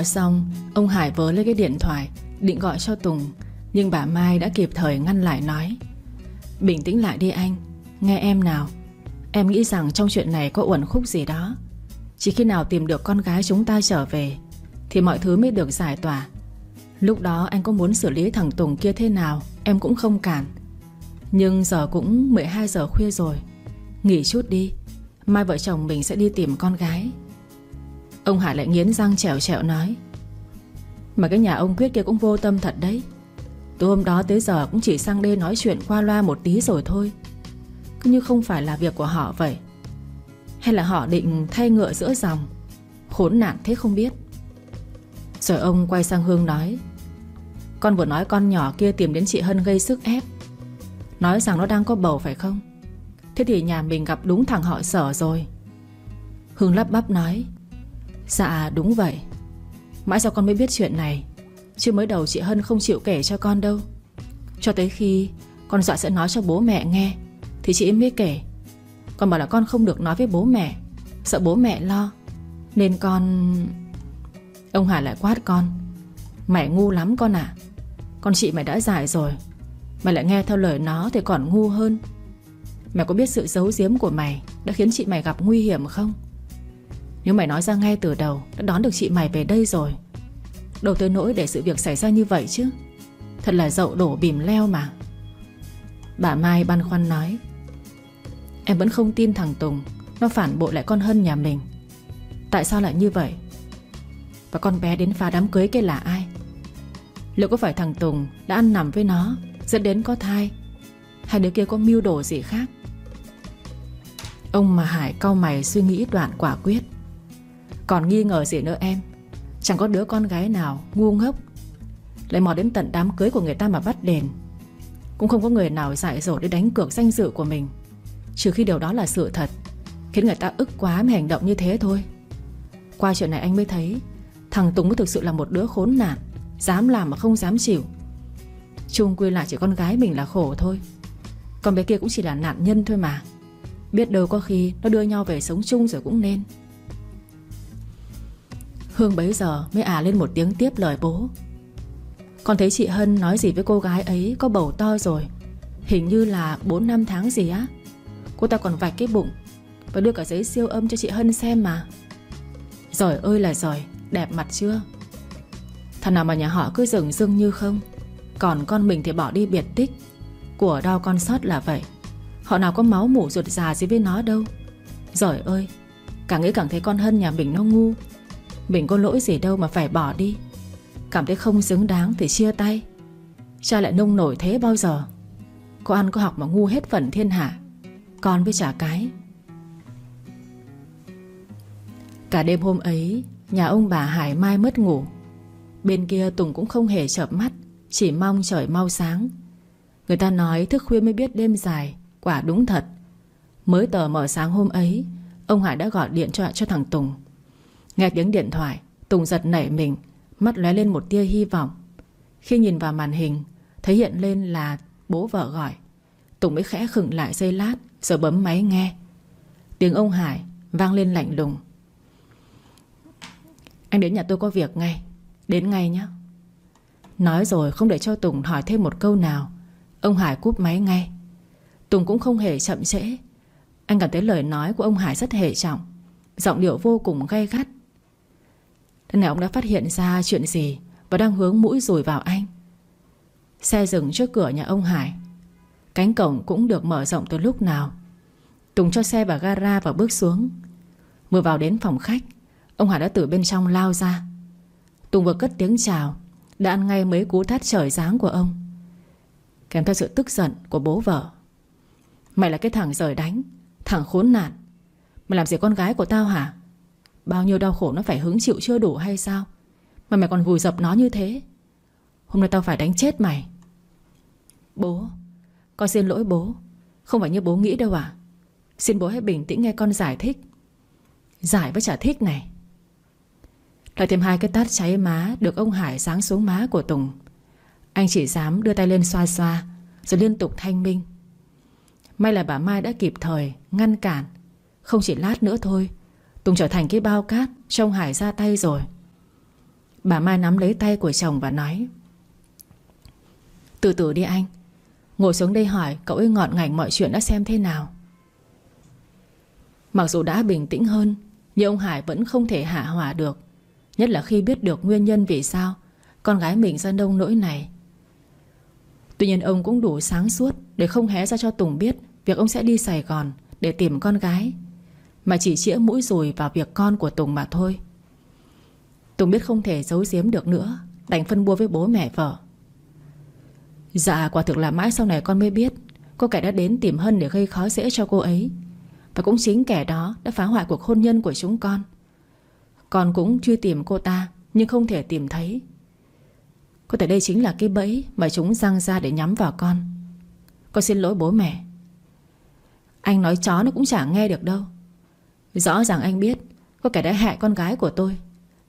Nói xong, Ông Hải vớ lấy cái điện thoại, Định gọi cho Tùng, Nhưng bà Mai đã kịp thời ngăn lại nói, Bình tĩnh lại đi anh, Nghe em nào. Em nghĩ rằng trong chuyện này có uẩn khúc gì đó. Chỉ khi nào tìm được con gái chúng ta trở về, Thì mọi thứ mới được giải tỏa. Lúc đó anh có muốn xử lý thằng Tùng kia thế nào, Em cũng không cản. Nhưng giờ cũng 12 giờ khuya rồi. Nghỉ chút đi, Mai vợ chồng mình sẽ đi tìm con gái. Ông Hải lại nghiến răng trèo trèo nói, Mà cái nhà ông Quyết kia cũng vô tâm thật đấy. Từ hôm đó tới giờ cũng chỉ sang đây nói chuyện qua loa một tí rồi thôi. Cứ như không phải là việc của họ vậy. Hay là họ định thay ngựa giữa dòng? Khốn nạn thế không biết. Rồi ông quay sang Hương nói, Con vừa nói con nhỏ kia tìm đến chị Hân gây sức ép. Nói rằng nó đang có bầu phải không? Thế thì nhà mình gặp đúng thằng họ sở rồi. Hương lắp bắp nói Dạ đúng vậy. Mãi sau con mới biết chuyện này Chứ mới đầu chị Hân không chịu kể cho con đâu. Cho tới khi Con dọa sẽ nói cho bố mẹ nghe, Thì chị mới kể. Con bảo là con không được nói với bố mẹ, Sợ bố mẹ lo. Nên con, Ông Hải lại quát con Mày ngu lắm con à Con chị mày đã giải rồi Mày lại nghe theo lời nó thì còn ngu hơn. Mày có biết sự giấu giếm của mày Đã khiến chị mày gặp nguy hiểm không? Nếu mày nói ra ngay từ đầu, Đã đón được chị mày về đây rồi. Đâu tới nỗi để sự việc xảy ra như vậy chứ. Thật là dậu đổ bìm leo mà. Bà Mai băn khoăn nói, Em vẫn không tin thằng Tùng, Nó phản bội lại con Hân nhà mình. Tại sao lại như vậy? Và con bé đến phá đám cưới kia là ai? Liệu có phải thằng Tùng Đã ăn nằm với nó, Dẫn đến có thai? Hai đứa kia có mưu đồ gì khác? Ông mà Hải cau mày suy nghĩ đoạn quả quyết. Còn nghi ngờ gì nữa em? Chẳng có đứa con gái nào ngu ngốc. Lại mò đến tận đám cưới của người ta mà bắt đền. Cũng không có người nào dại dột để đánh cược danh dự của mình. Trừ khi điều đó là sự thật, Khiến người ta ức quá mà hành động như thế thôi. Qua chuyện này anh mới thấy, Thằng Tùng mới thực sự là một đứa khốn nạn, Dám làm mà không dám chịu. Chung quy lại chỉ con gái mình là khổ thôi. Còn bé kia cũng chỉ là nạn nhân thôi mà. Biết đâu có khi Nó đưa nhau về sống chung rồi cũng nên. Hương bấy giờ mới à lên một tiếng tiếp lời bố. Con thấy chị Hân nói gì với cô gái ấy Có bầu to rồi. Hình như là 4 năm tháng gì á. Cô ta còn vạch cái bụng Và đưa cả giấy siêu âm cho chị Hân xem mà. Giỏi ơi là giỏi, Đẹp mặt chưa? Thằng nào mà nhà họ cứ rừng dưng như không? Còn con mình thì bỏ đi biệt tích. Của đau con sót là vậy. Họ nào có máu mủ ruột già gì với nó đâu. Giỏi ơi, Càng nghĩ càng thấy con Hân nhà mình nó ngu. Mình có lỗi gì đâu mà phải bỏ đi. Cảm thấy không xứng đáng thì chia tay. Cha lại nông nổi thế bao giờ? Có ăn có học mà ngu hết phần thiên hạ. Con với trả cái. Cả đêm hôm ấy, Nhà ông bà Hải Mai mất ngủ. Bên kia Tùng cũng không hề chợp mắt, Chỉ mong trời mau sáng. Người ta nói thức khuya mới biết đêm dài, Quả đúng thật. Mới tờ mở sáng hôm ấy, Ông Hải đã gọi điện cho cho thằng Tùng. Nghe tiếng điện thoại, Tùng giật nảy mình, Mắt lóe lên một tia hy vọng. Khi nhìn vào màn hình, Thấy hiện lên là bố vợ gọi. Tùng mới khẽ khựng lại giây lát, Rồi bấm máy nghe. Tiếng ông Hải vang lên lạnh lùng. Anh đến nhà tôi có việc ngay, Đến ngay nhé Nói rồi không để cho Tùng hỏi thêm một câu nào, Ông Hải cúp máy ngay. Tùng cũng không hề chậm trễ. Anh cảm thấy lời nói của ông Hải rất hệ trọng, Giọng điệu vô cùng gay gắt. Lần này ông đã phát hiện ra chuyện gì Và đang hướng mũi rùi vào anh? Xe dừng trước cửa nhà ông Hải. Cánh cổng cũng được mở rộng từ lúc nào. Tùng cho xe vào gara và bước xuống. Vừa vào đến phòng khách, Ông Hải đã từ bên trong lao ra. Tùng vừa cất tiếng chào, Đã ăn ngay mấy cú thát trời dáng của ông. Kèm theo sự tức giận của bố vợ. Mày là cái thằng rời đánh, Thằng khốn nạn. Mày làm gì con gái của tao hả? Bao nhiêu đau khổ nó phải hứng chịu chưa đủ hay sao? Mà mày còn vùi dập nó như thế. Hôm nay tao phải đánh chết mày. Bố, Con xin lỗi bố. Không phải như bố nghĩ đâu à Xin bố hãy bình tĩnh nghe con giải thích. Giải với trả thích này. Lại thêm hai cái tát cháy má Được ông Hải sáng xuống má của Tùng. Anh chỉ dám đưa tay lên xoa xoa, Rồi liên tục thanh minh. May là bà Mai đã kịp thời, Ngăn cản. Không chỉ lát nữa thôi Tùng trở thành cái bao cát Trông Hải ra tay rồi. Bà Mai nắm lấy tay của chồng và nói, Từ từ đi anh. Ngồi xuống đây hỏi cậu ấy ngọn ngành mọi chuyện đã xem thế nào. Mặc dù đã bình tĩnh hơn, Nhưng ông Hải vẫn không thể hạ hỏa được, Nhất là khi biết được nguyên nhân vì sao Con gái mình ra nông nỗi này. Tuy nhiên ông cũng đủ sáng suốt Để không hé ra cho Tùng biết Việc ông sẽ đi Sài Gòn Để tìm con gái. Mà chỉ chĩa mũi rùi vào việc con của Tùng mà thôi. Tùng biết không thể giấu giếm được nữa, Đành phân bua với bố mẹ vợ. Dạ quả thực là mãi sau này con mới biết, Cô kẻ đã đến tìm Hân để gây khó dễ cho cô ấy. Và cũng chính kẻ đó Đã phá hoại cuộc hôn nhân của chúng con. Con cũng truy tìm cô ta, Nhưng không thể tìm thấy. Có thể đây chính là cái bẫy Mà chúng răng ra để nhắm vào con. Con xin lỗi bố mẹ. Anh nói chó nó cũng chẳng nghe được đâu. Rõ ràng anh biết Có kẻ đã hại con gái của tôi,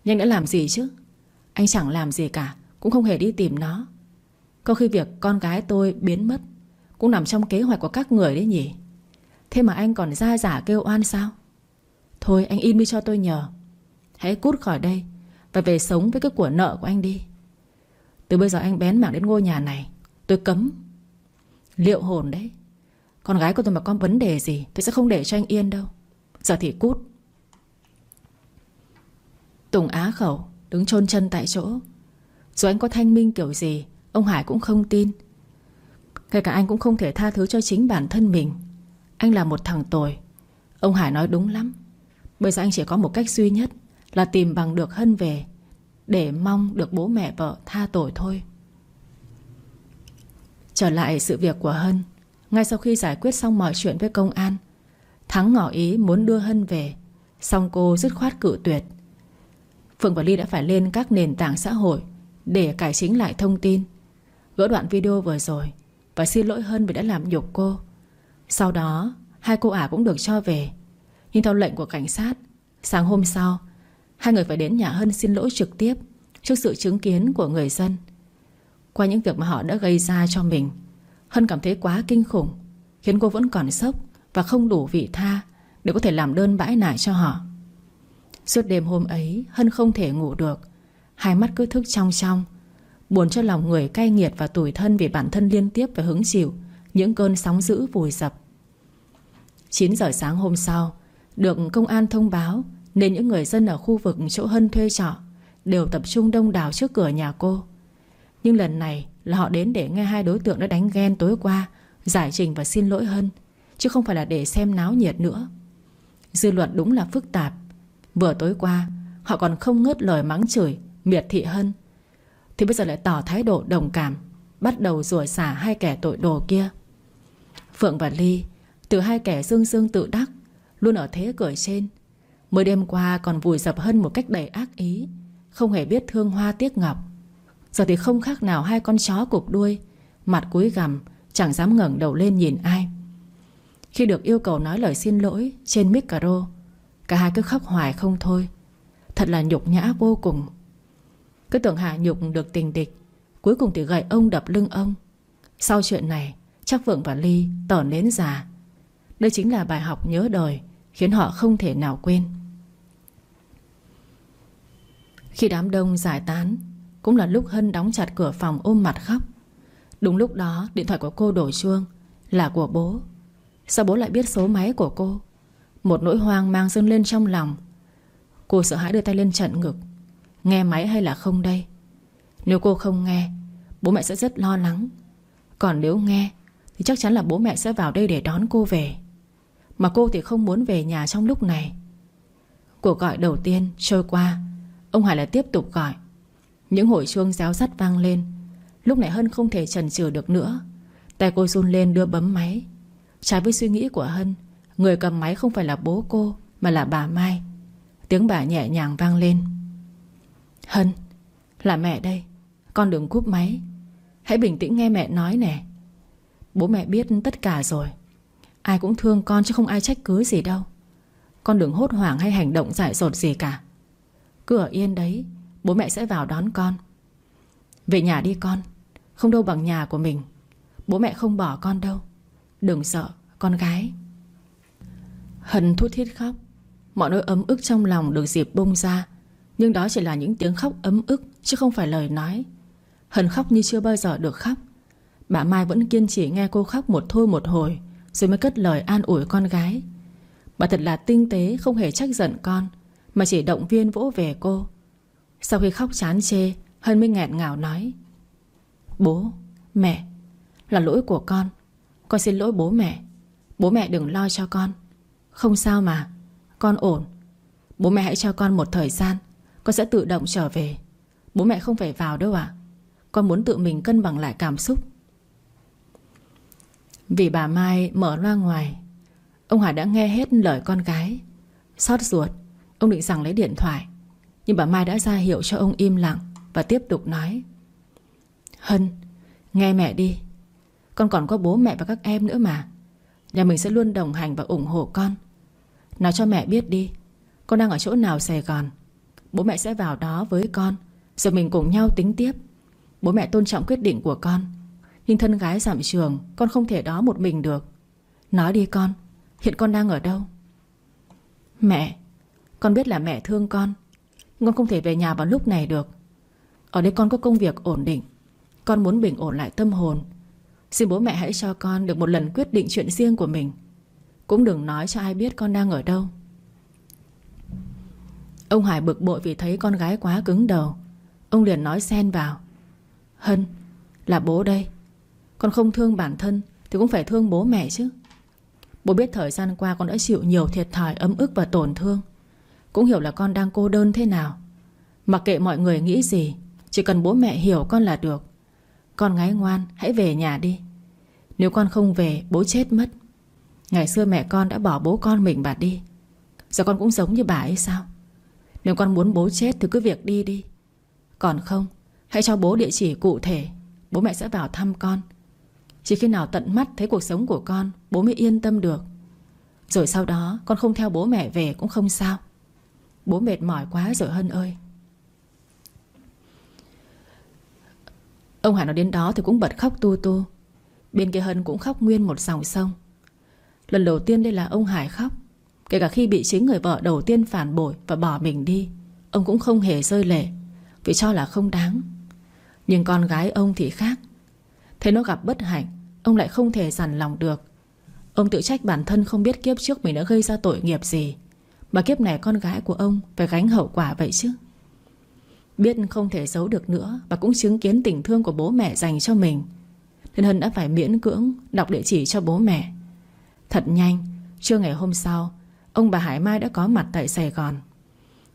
Nhưng đã làm gì chứ? Anh chẳng làm gì cả, Cũng không hề đi tìm nó. Có khi việc con gái tôi biến mất Cũng nằm trong kế hoạch của các người đấy nhỉ? Thế mà anh còn ra giả kêu oan sao? Thôi, anh im đi cho tôi nhờ. Hãy cút khỏi đây Và về sống với cái của nợ của anh đi. Từ bây giờ anh bén mảng đến ngôi nhà này, Tôi cấm. Liệu hồn đấy. Con gái của tôi mà có vấn đề gì, Tôi sẽ không để cho anh yên đâu. Giờ thì cút. Tùng á khẩu Đứng chôn chân tại chỗ. Dù anh có thanh minh kiểu gì, Ông Hải cũng không tin. Kể cả anh cũng không thể tha thứ cho chính bản thân mình. Anh là một thằng tồi. Ông Hải nói đúng lắm. Bây giờ anh chỉ có một cách duy nhất Là tìm bằng được Hân về, Để mong được bố mẹ vợ tha tội thôi. Trở lại sự việc của Hân, Ngay sau khi giải quyết xong mọi chuyện với công an Thắng ngỏ ý muốn đưa Hân về. Xong cô dứt khoát cự tuyệt. Phượng và Ly đã phải lên các nền tảng xã hội Để cải chính lại thông tin. Gỡ đoạn video vừa rồi Và xin lỗi Hân vì đã làm nhục cô. Sau đó, Hai cô ả cũng được cho về. Nhưng theo lệnh của cảnh sát, Sáng hôm sau, Hai người phải đến nhà Hân xin lỗi trực tiếp Trước sự chứng kiến của người dân. Qua những việc mà họ đã gây ra cho mình, Hân cảm thấy quá kinh khủng, Khiến cô vẫn còn sốc. Và không đủ vị tha Để có thể làm đơn bãi nại cho họ. Suốt đêm hôm ấy, Hân không thể ngủ được. Hai mắt cứ thức trong trong, Buồn cho lòng người cay nghiệt và tủi thân Vì bản thân liên tiếp phải hứng chịu Những cơn sóng dữ vùi dập. 9 giờ sáng hôm sau, Được công an thông báo Nên những người dân ở khu vực chỗ Hân thuê trọ Đều tập trung đông đảo trước cửa nhà cô. Nhưng lần này là họ đến để nghe hai đối tượng đã đánh ghen tối qua, Giải trình và xin lỗi Hân. Chứ không phải là để xem náo nhiệt nữa. Dư luận đúng là phức tạp. Vừa tối qua, Họ còn không ngớt lời mắng chửi, Miệt thị Hân thì bây giờ lại tỏ thái độ đồng cảm, Bắt đầu rủa xả hai kẻ tội đồ kia. Phượng và Ly, Từ hai kẻ dương dương tự đắc, Luôn ở thế cửa trên. Mới đêm qua còn vùi dập hơn một cách đầy ác ý, Không hề biết thương hoa tiếc ngọc. Giờ thì không khác nào hai con chó cục đuôi, Mặt cúi gằm, Chẳng dám ngẩng đầu lên nhìn ai. Khi được yêu cầu nói lời xin lỗi Trên micro Cả hai cứ khóc hoài không thôi. Thật là nhục nhã vô cùng. Cứ tưởng Hạ Nhục được tình địch, Cuối cùng thì gậy ông đập lưng ông. Sau chuyện này, Chắc vượng và Ly tỏ nến già. Đây chính là bài học nhớ đời, Khiến họ không thể nào quên. Khi đám đông giải tán, Cũng là lúc Hân đóng chặt cửa phòng ôm mặt khóc. Đúng lúc đó, điện thoại của cô đổ chuông, Là của bố. Sao bố lại biết số máy của cô? Một nỗi hoang mang dâng lên trong lòng. Cô sợ hãi đưa tay lên trận ngực. Nghe máy hay là không đây? Nếu cô không nghe, Bố mẹ sẽ rất lo lắng. Còn nếu nghe, Thì chắc chắn là bố mẹ sẽ vào đây để đón cô về. Mà cô thì không muốn về nhà trong lúc này. Cuộc gọi đầu tiên trôi qua. Ông Hải lại tiếp tục gọi. Những hồi chuông réo sắt vang lên. Lúc này Hân không thể chần chừ được nữa. Tay cô run lên đưa bấm máy. Trái với suy nghĩ của Hân, Người cầm máy không phải là bố cô, Mà là bà Mai. Tiếng bà nhẹ nhàng vang lên. Hân, Là mẹ đây, Con đừng cúp máy. Hãy bình tĩnh nghe mẹ nói nè. Bố mẹ biết tất cả rồi. Ai cũng thương con chứ không ai trách cứ gì đâu. Con đừng hốt hoảng hay hành động dại dột gì cả. Cứ ở yên đấy, Bố mẹ sẽ vào đón con. Về nhà đi con, Không đâu bằng nhà của mình. Bố mẹ không bỏ con đâu. Đừng sợ con gái. Hân thút thít khóc. Mọi nỗi ấm ức trong lòng được dịp bung ra. Nhưng đó chỉ là những tiếng khóc ấm ức Chứ không phải lời nói. Hân khóc như chưa bao giờ được khóc. Bà Mai vẫn kiên trì nghe cô khóc một thôi một hồi Rồi mới cất lời an ủi con gái. Bà thật là tinh tế Không hề trách giận con Mà chỉ động viên vỗ về cô. Sau khi khóc chán chê Hân mới nghẹn ngào nói Bố, mẹ Là lỗi của con. Con xin lỗi bố mẹ. Bố mẹ đừng lo cho con. Không sao mà, Con ổn. Bố mẹ hãy cho con một thời gian, Con sẽ tự động trở về. Bố mẹ không phải vào đâu ạ. Con muốn tự mình cân bằng lại cảm xúc. Vì bà Mai mở loa ngoài, Ông Hải đã nghe hết lời con gái. Xót ruột, Ông định rằng lấy điện thoại. Nhưng bà Mai đã ra hiệu cho ông im lặng Và tiếp tục nói. Hân, Nghe mẹ đi. Con còn có bố mẹ và các em nữa mà. Nhà mình sẽ luôn đồng hành và ủng hộ con. Nói cho mẹ biết đi, Con đang ở chỗ nào Sài Gòn? Bố mẹ sẽ vào đó với con Rồi mình cùng nhau tính tiếp. Bố mẹ tôn trọng quyết định của con, Nhưng thân gái giảm trường, Con không thể đó một mình được. Nói đi con, Hiện con đang ở đâu? Mẹ, Con biết là mẹ thương con Nhưng con không thể về nhà vào lúc này được. Ở đây con có công việc ổn định, Con muốn bình ổn lại tâm hồn. Xin bố mẹ hãy cho con được một lần quyết định chuyện riêng của mình. Cũng đừng nói cho ai biết con đang ở đâu. Ông Hải bực bội vì thấy con gái quá cứng đầu. Ông liền nói xen vào. Hân, Là bố đây. Con không thương bản thân Thì cũng phải thương bố mẹ chứ. Bố biết thời gian qua con đã chịu nhiều thiệt thòi, ấm ức và tổn thương. Cũng hiểu là con đang cô đơn thế nào. Mặc kệ mọi người nghĩ gì, Chỉ cần bố mẹ hiểu con là được. Con gái ngoan, hãy về nhà đi. Nếu con không về, bố chết mất. Ngày xưa mẹ con đã bỏ bố con mình bà đi. Giờ con cũng giống như bà ấy sao? Nếu con muốn bố chết thì cứ việc đi đi. Còn không, Hãy cho bố địa chỉ cụ thể. Bố mẹ sẽ vào thăm con. Chỉ khi nào tận mắt thấy cuộc sống của con, Bố mới yên tâm được. Rồi sau đó, con không theo bố mẹ về cũng không sao. Bố mệt mỏi quá rồi Hân ơi. Ông Hải nói đến đó thì cũng bật khóc tu tu. Bên kia Hân cũng khóc nguyên một dòng sông. Lần đầu tiên đây là ông Hải khóc. Kể cả khi bị chính người vợ đầu tiên phản bội Và bỏ mình đi, Ông cũng không hề rơi lệ, Vì cho là không đáng. Nhưng con gái ông thì khác. Thấy nó gặp bất hạnh, Ông lại không thể dằn lòng được. Ông tự trách bản thân không biết kiếp trước mình đã gây ra tội nghiệp gì. Mà kiếp này con gái của ông Phải gánh hậu quả vậy chứ. Biết không thể giấu được nữa Và cũng chứng kiến tình thương của bố mẹ dành cho mình. Nên Hân đã phải miễn cưỡng Đọc địa chỉ cho bố mẹ. Thật nhanh, Trưa ngày hôm sau, Ông bà Hải Mai đã có mặt tại Sài Gòn.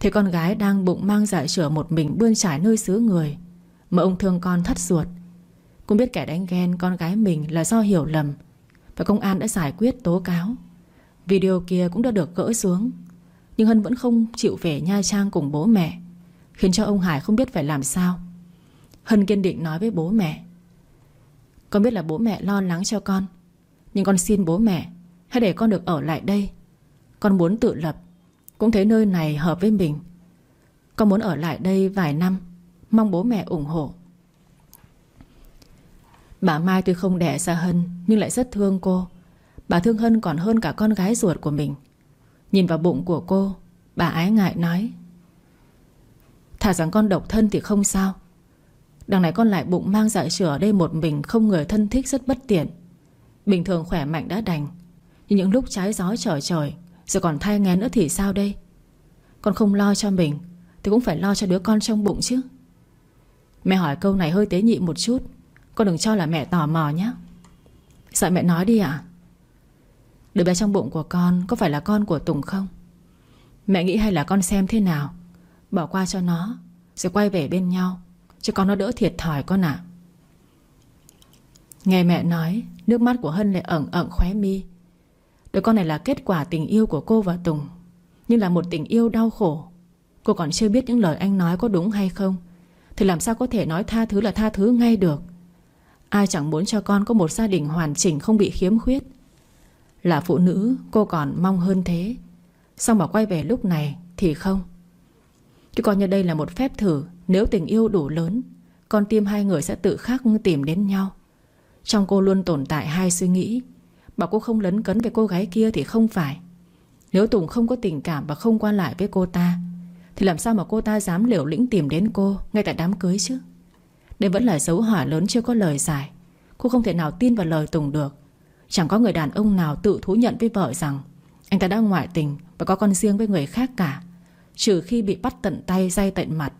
Thấy con gái đang bụng mang dạ chữa một mình bươn trải nơi xứ người, Mà ông thương con thắt ruột. Cũng biết kẻ đánh ghen con gái mình là do hiểu lầm, Và công an đã giải quyết tố cáo. Video kia cũng đã được gỡ xuống, Nhưng Hân vẫn không chịu về Nha Trang cùng bố mẹ. Khiến cho ông Hải không biết phải làm sao. Hân kiên định nói với bố mẹ, Con biết là bố mẹ lo lắng cho con, Nhưng con xin bố mẹ Hãy để con được ở lại đây. Con muốn tự lập, Cũng thấy nơi này hợp với mình. Con muốn ở lại đây vài năm, Mong bố mẹ ủng hộ. Bà Mai tuy không đẻ ra Hân, Nhưng lại rất thương cô. Bà thương Hân còn hơn cả con gái ruột của mình. Nhìn vào bụng của cô, Bà ái ngại nói Thả rằng con độc thân thì không sao. Đằng này con lại bụng mang dạ chữa ở đây một mình Không người thân thích rất bất tiện. Bình thường khỏe mạnh đã đành, Nhưng những lúc trái gió trở trời, Rồi còn thai nghén nữa thì sao đây? Con không lo cho mình, Thì cũng phải lo cho đứa con trong bụng chứ. Mẹ hỏi câu này hơi tế nhị một chút, Con đừng cho là mẹ tò mò nhé. Dạ mẹ nói đi ạ. À? Đứa bé trong bụng của con Có phải là con của Tùng không? Mẹ nghĩ hay là con xem thế nào? Bỏ qua cho nó, Rồi quay về bên nhau. Cho con nó đỡ thiệt thòi con ạ. Nghe mẹ nói, Nước mắt của Hân lại ẩn ẩn khóe mi. Đứa con này là kết quả tình yêu của cô và Tùng, Nhưng là một tình yêu đau khổ. Cô còn chưa biết những lời anh nói có đúng hay không, Thì làm sao có thể nói tha thứ là tha thứ ngay được. Ai chẳng muốn cho con có một gia đình hoàn chỉnh không bị khiếm khuyết. Là phụ nữ, cô còn mong hơn thế. Xong mà quay về lúc này thì không? Chứ coi như đây là một phép thử, Nếu tình yêu đủ lớn, Con tim hai người sẽ tự khắc tìm đến nhau. Trong cô luôn tồn tại hai suy nghĩ Bảo cô không lấn cấn với cô gái kia thì không phải. Nếu Tùng không có tình cảm và không qua lại với cô ta, Thì làm sao mà cô ta dám liều lĩnh tìm đến cô Ngay tại đám cưới chứ? Đây vẫn là dấu hỏi lớn chưa có lời giải. Cô không thể nào tin vào lời Tùng được. Chẳng có người đàn ông nào tự thú nhận với vợ rằng Anh ta đã ngoại tình Và có con riêng với người khác cả. Trừ khi bị bắt tận tay dây tận mặt.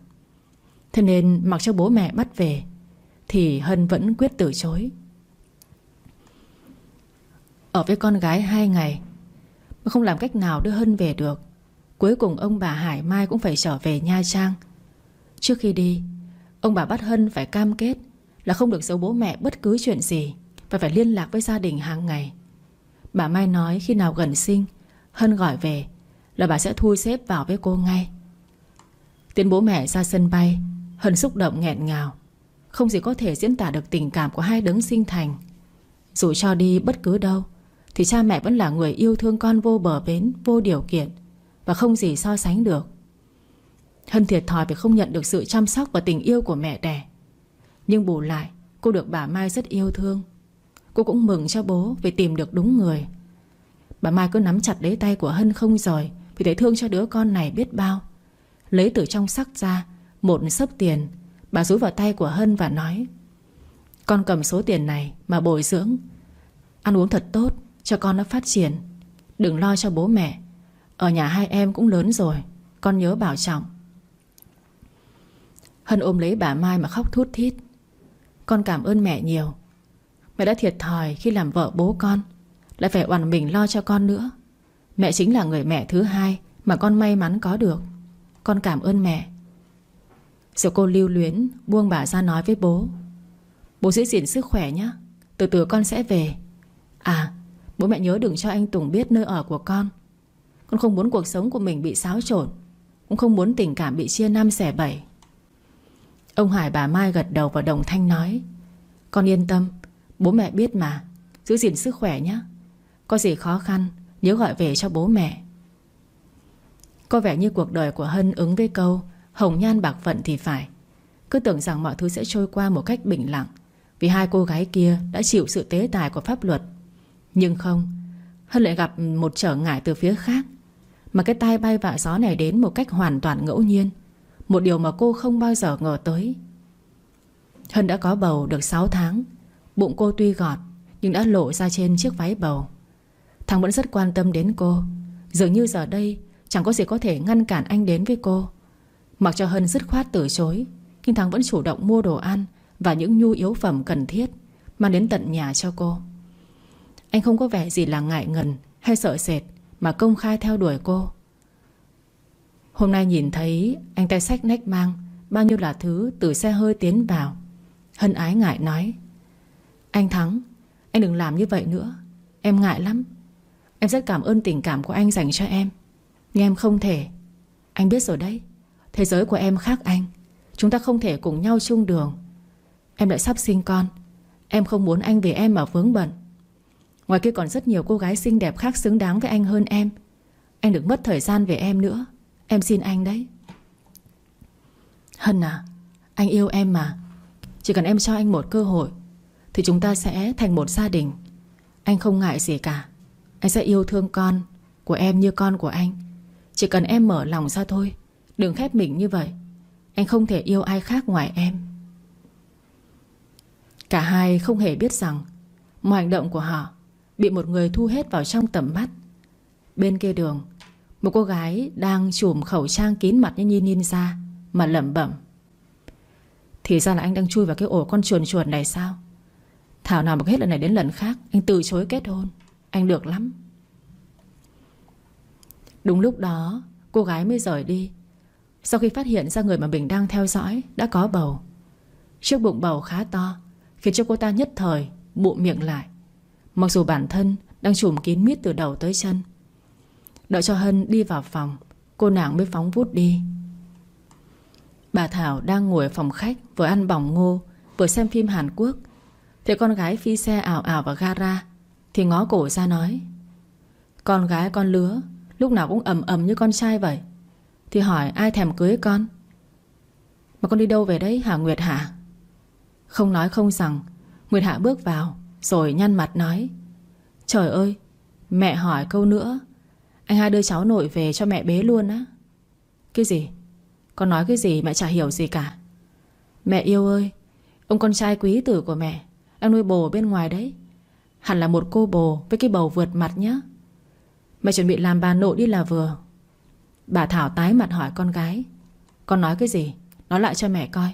Thế nên mặc cho bố mẹ bắt về, Thì Hân vẫn quyết từ chối. Ở với con gái hai ngày, Mà không làm cách nào đưa Hân về được. Cuối cùng ông bà Hải Mai cũng phải trở về Nha Trang. Trước khi đi, Ông bà bắt Hân phải cam kết Là không được giấu bố mẹ bất cứ chuyện gì Và phải liên lạc với gia đình hàng ngày. Bà Mai nói khi nào gần sinh, Hân gọi về là bà sẽ thu xếp vào với cô ngay. Tiến bố mẹ ra sân bay, Hân xúc động nghẹn ngào. Không gì có thể diễn tả được tình cảm của hai đấng sinh thành. Dù cho đi bất cứ đâu, Thì cha mẹ vẫn là người yêu thương con vô bờ bến, Vô điều kiện, Và không gì so sánh được. Hân thiệt thòi vì không nhận được sự chăm sóc Và tình yêu của mẹ đẻ. Nhưng bù lại, cô được bà Mai rất yêu thương. Cô cũng mừng cho bố Vì tìm được đúng người. Bà Mai cứ nắm chặt lấy tay của Hân không rồi vì để thương cho đứa con này biết bao. Lấy từ trong sắc ra Một sấp tiền. Bà rúi vào tay của Hân và nói, Con cầm số tiền này mà bồi dưỡng. Ăn uống thật tốt, Cho con nó phát triển. Đừng lo cho bố mẹ. Ở nhà hai em cũng lớn rồi, Con nhớ bảo trọng. Hân ôm lấy bà Mai mà khóc thút thít. Con cảm ơn mẹ nhiều. Mẹ đã thiệt thòi khi làm vợ bố con. Lại phải oằn mình lo cho con nữa. Mẹ chính là người mẹ thứ hai Mà con may mắn có được. Con cảm ơn mẹ. Rồi cô lưu luyến buông bà ra nói với bố. Bố giữ gìn sức khỏe nhé Từ từ con sẽ về. À bố mẹ nhớ đừng cho anh Tùng biết nơi ở của con. Con không muốn cuộc sống của mình bị xáo trộn. Cũng không muốn tình cảm bị chia năm xẻ bảy. Ông Hải bà Mai gật đầu vào đồng thanh nói, Con yên tâm. Bố mẹ biết mà. Giữ gìn sức khỏe nhé Có gì khó khăn Nhớ gọi về cho bố mẹ. Có vẻ như cuộc đời của Hân ứng với câu, Hồng nhan bạc phận thì phải. Cứ tưởng rằng mọi thứ sẽ trôi qua một cách bình lặng, Vì hai cô gái kia Đã chịu sự tế tài của pháp luật. Nhưng không, Hân lại gặp một trở ngại từ phía khác, Mà cái tai bay vạ gió này đến một cách hoàn toàn ngẫu nhiên, Một điều mà cô không bao giờ ngờ tới. Hân đã có bầu được 6 tháng, Bụng cô tuy gọt Nhưng đã lộ ra trên chiếc váy bầu. Thằng vẫn rất quan tâm đến cô. Dường như giờ đây, Chẳng có gì có thể ngăn cản anh đến với cô. Mặc cho Hân dứt khoát từ chối, Nhưng thằng vẫn chủ động mua đồ ăn Và những nhu yếu phẩm cần thiết, Mang đến tận nhà cho cô. Anh không có vẻ gì là ngại ngần Hay sợ sệt Mà công khai theo đuổi cô. Hôm nay nhìn thấy Anh tay sách nách mang, Bao nhiêu là thứ từ xe hơi tiến vào. Hân ái ngại nói, Anh Thắng, Anh đừng làm như vậy nữa, Em ngại lắm. Em rất cảm ơn tình cảm của anh dành cho em. Nhưng em không thể. Anh biết rồi đấy. Thế giới của em khác anh. Chúng ta không thể cùng nhau chung đường. Em lại sắp sinh con. Em không muốn anh vì em mà vướng bận. Ngoài kia còn rất nhiều cô gái xinh đẹp khác xứng đáng với anh hơn em. Anh đừng mất thời gian về em nữa. Em xin anh đấy. Hân à Anh yêu em mà. Chỉ cần em cho anh một cơ hội, Thì chúng ta sẽ thành một gia đình. Anh không ngại gì cả. Anh sẽ yêu thương con Của em như con của anh. Chỉ cần em mở lòng ra thôi. Đừng khép mình như vậy. Anh không thể yêu ai khác ngoài em. Cả hai không hề biết rằng Mọi hành động của họ Bị một người thu hết vào trong tầm mắt. Bên kia đường, Một cô gái đang chùm khẩu trang kín mặt như nhìn ninja Mà lẩm bẩm. Thì ra là anh đang chui vào cái ổ con chuồn chuồn này sao? Thảo nào mà hết lần này đến lần khác, Anh từ chối kết hôn. Anh được lắm. Đúng lúc đó, Cô gái mới rời đi. Sau khi phát hiện ra người mà mình đang theo dõi Đã có bầu. Chiếc bụng bầu khá to, Khiến cho cô ta nhất thời bụng miệng lại. Mặc dù bản thân đang trùm kín mít từ đầu tới chân, Đợi cho Hân đi vào phòng, Cô nàng mới phóng vút đi. Bà Thảo đang ngồi ở phòng khách Vừa ăn bỏng ngô, Vừa xem phim Hàn Quốc Thì con gái phi xe ảo ảo vào gara thì ngó cổ ra nói, Con gái con lứa, Lúc nào cũng ầm ầm như con trai vậy. Thì hỏi ai thèm cưới con? Mà con đi đâu về đấy hả Nguyệt Hạ Không nói không rằng. Nguyệt Hạ bước vào, Rồi nhăn mặt nói, Trời ơi, Mẹ hỏi câu nữa. Anh hai đưa cháu nội về cho mẹ bế luôn á. Cái gì? Con nói cái gì mẹ chả hiểu gì cả. Mẹ yêu ơi, Ông con trai quý tử của mẹ, Đang nuôi bồ bên ngoài đấy. Hẳn là một cô bồ với cái bầu vượt mặt nhá. Mẹ chuẩn bị làm bà nội đi là vừa. Bà Thảo tái mặt hỏi con gái. Con nói cái gì? Nói lại cho mẹ coi.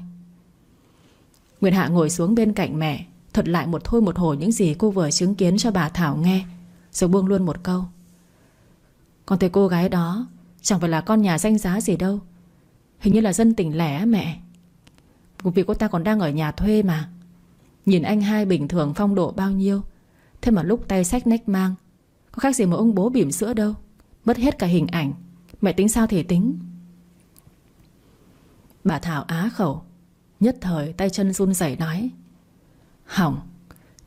Nguyệt Hạ ngồi xuống bên cạnh mẹ, Thuật lại một thôi một hồi những gì cô vừa chứng kiến cho bà Thảo nghe, Rồi buông luôn một câu. Con thấy cô gái đó, Chẳng phải là con nhà danh giá gì đâu. Hình như là dân tỉnh lẻ mẹ. Vì cô ta còn đang ở nhà thuê mà. Nhìn anh hai bình thường phong độ bao nhiêu Thế mà lúc tay sách nách mang, Có khác gì một ông bố bỉm sữa đâu. Mất hết cả hình ảnh. Mẹ tính sao thể tính. Bà Thảo á khẩu, Nhất thời tay chân run rẩy nói, Hỏng,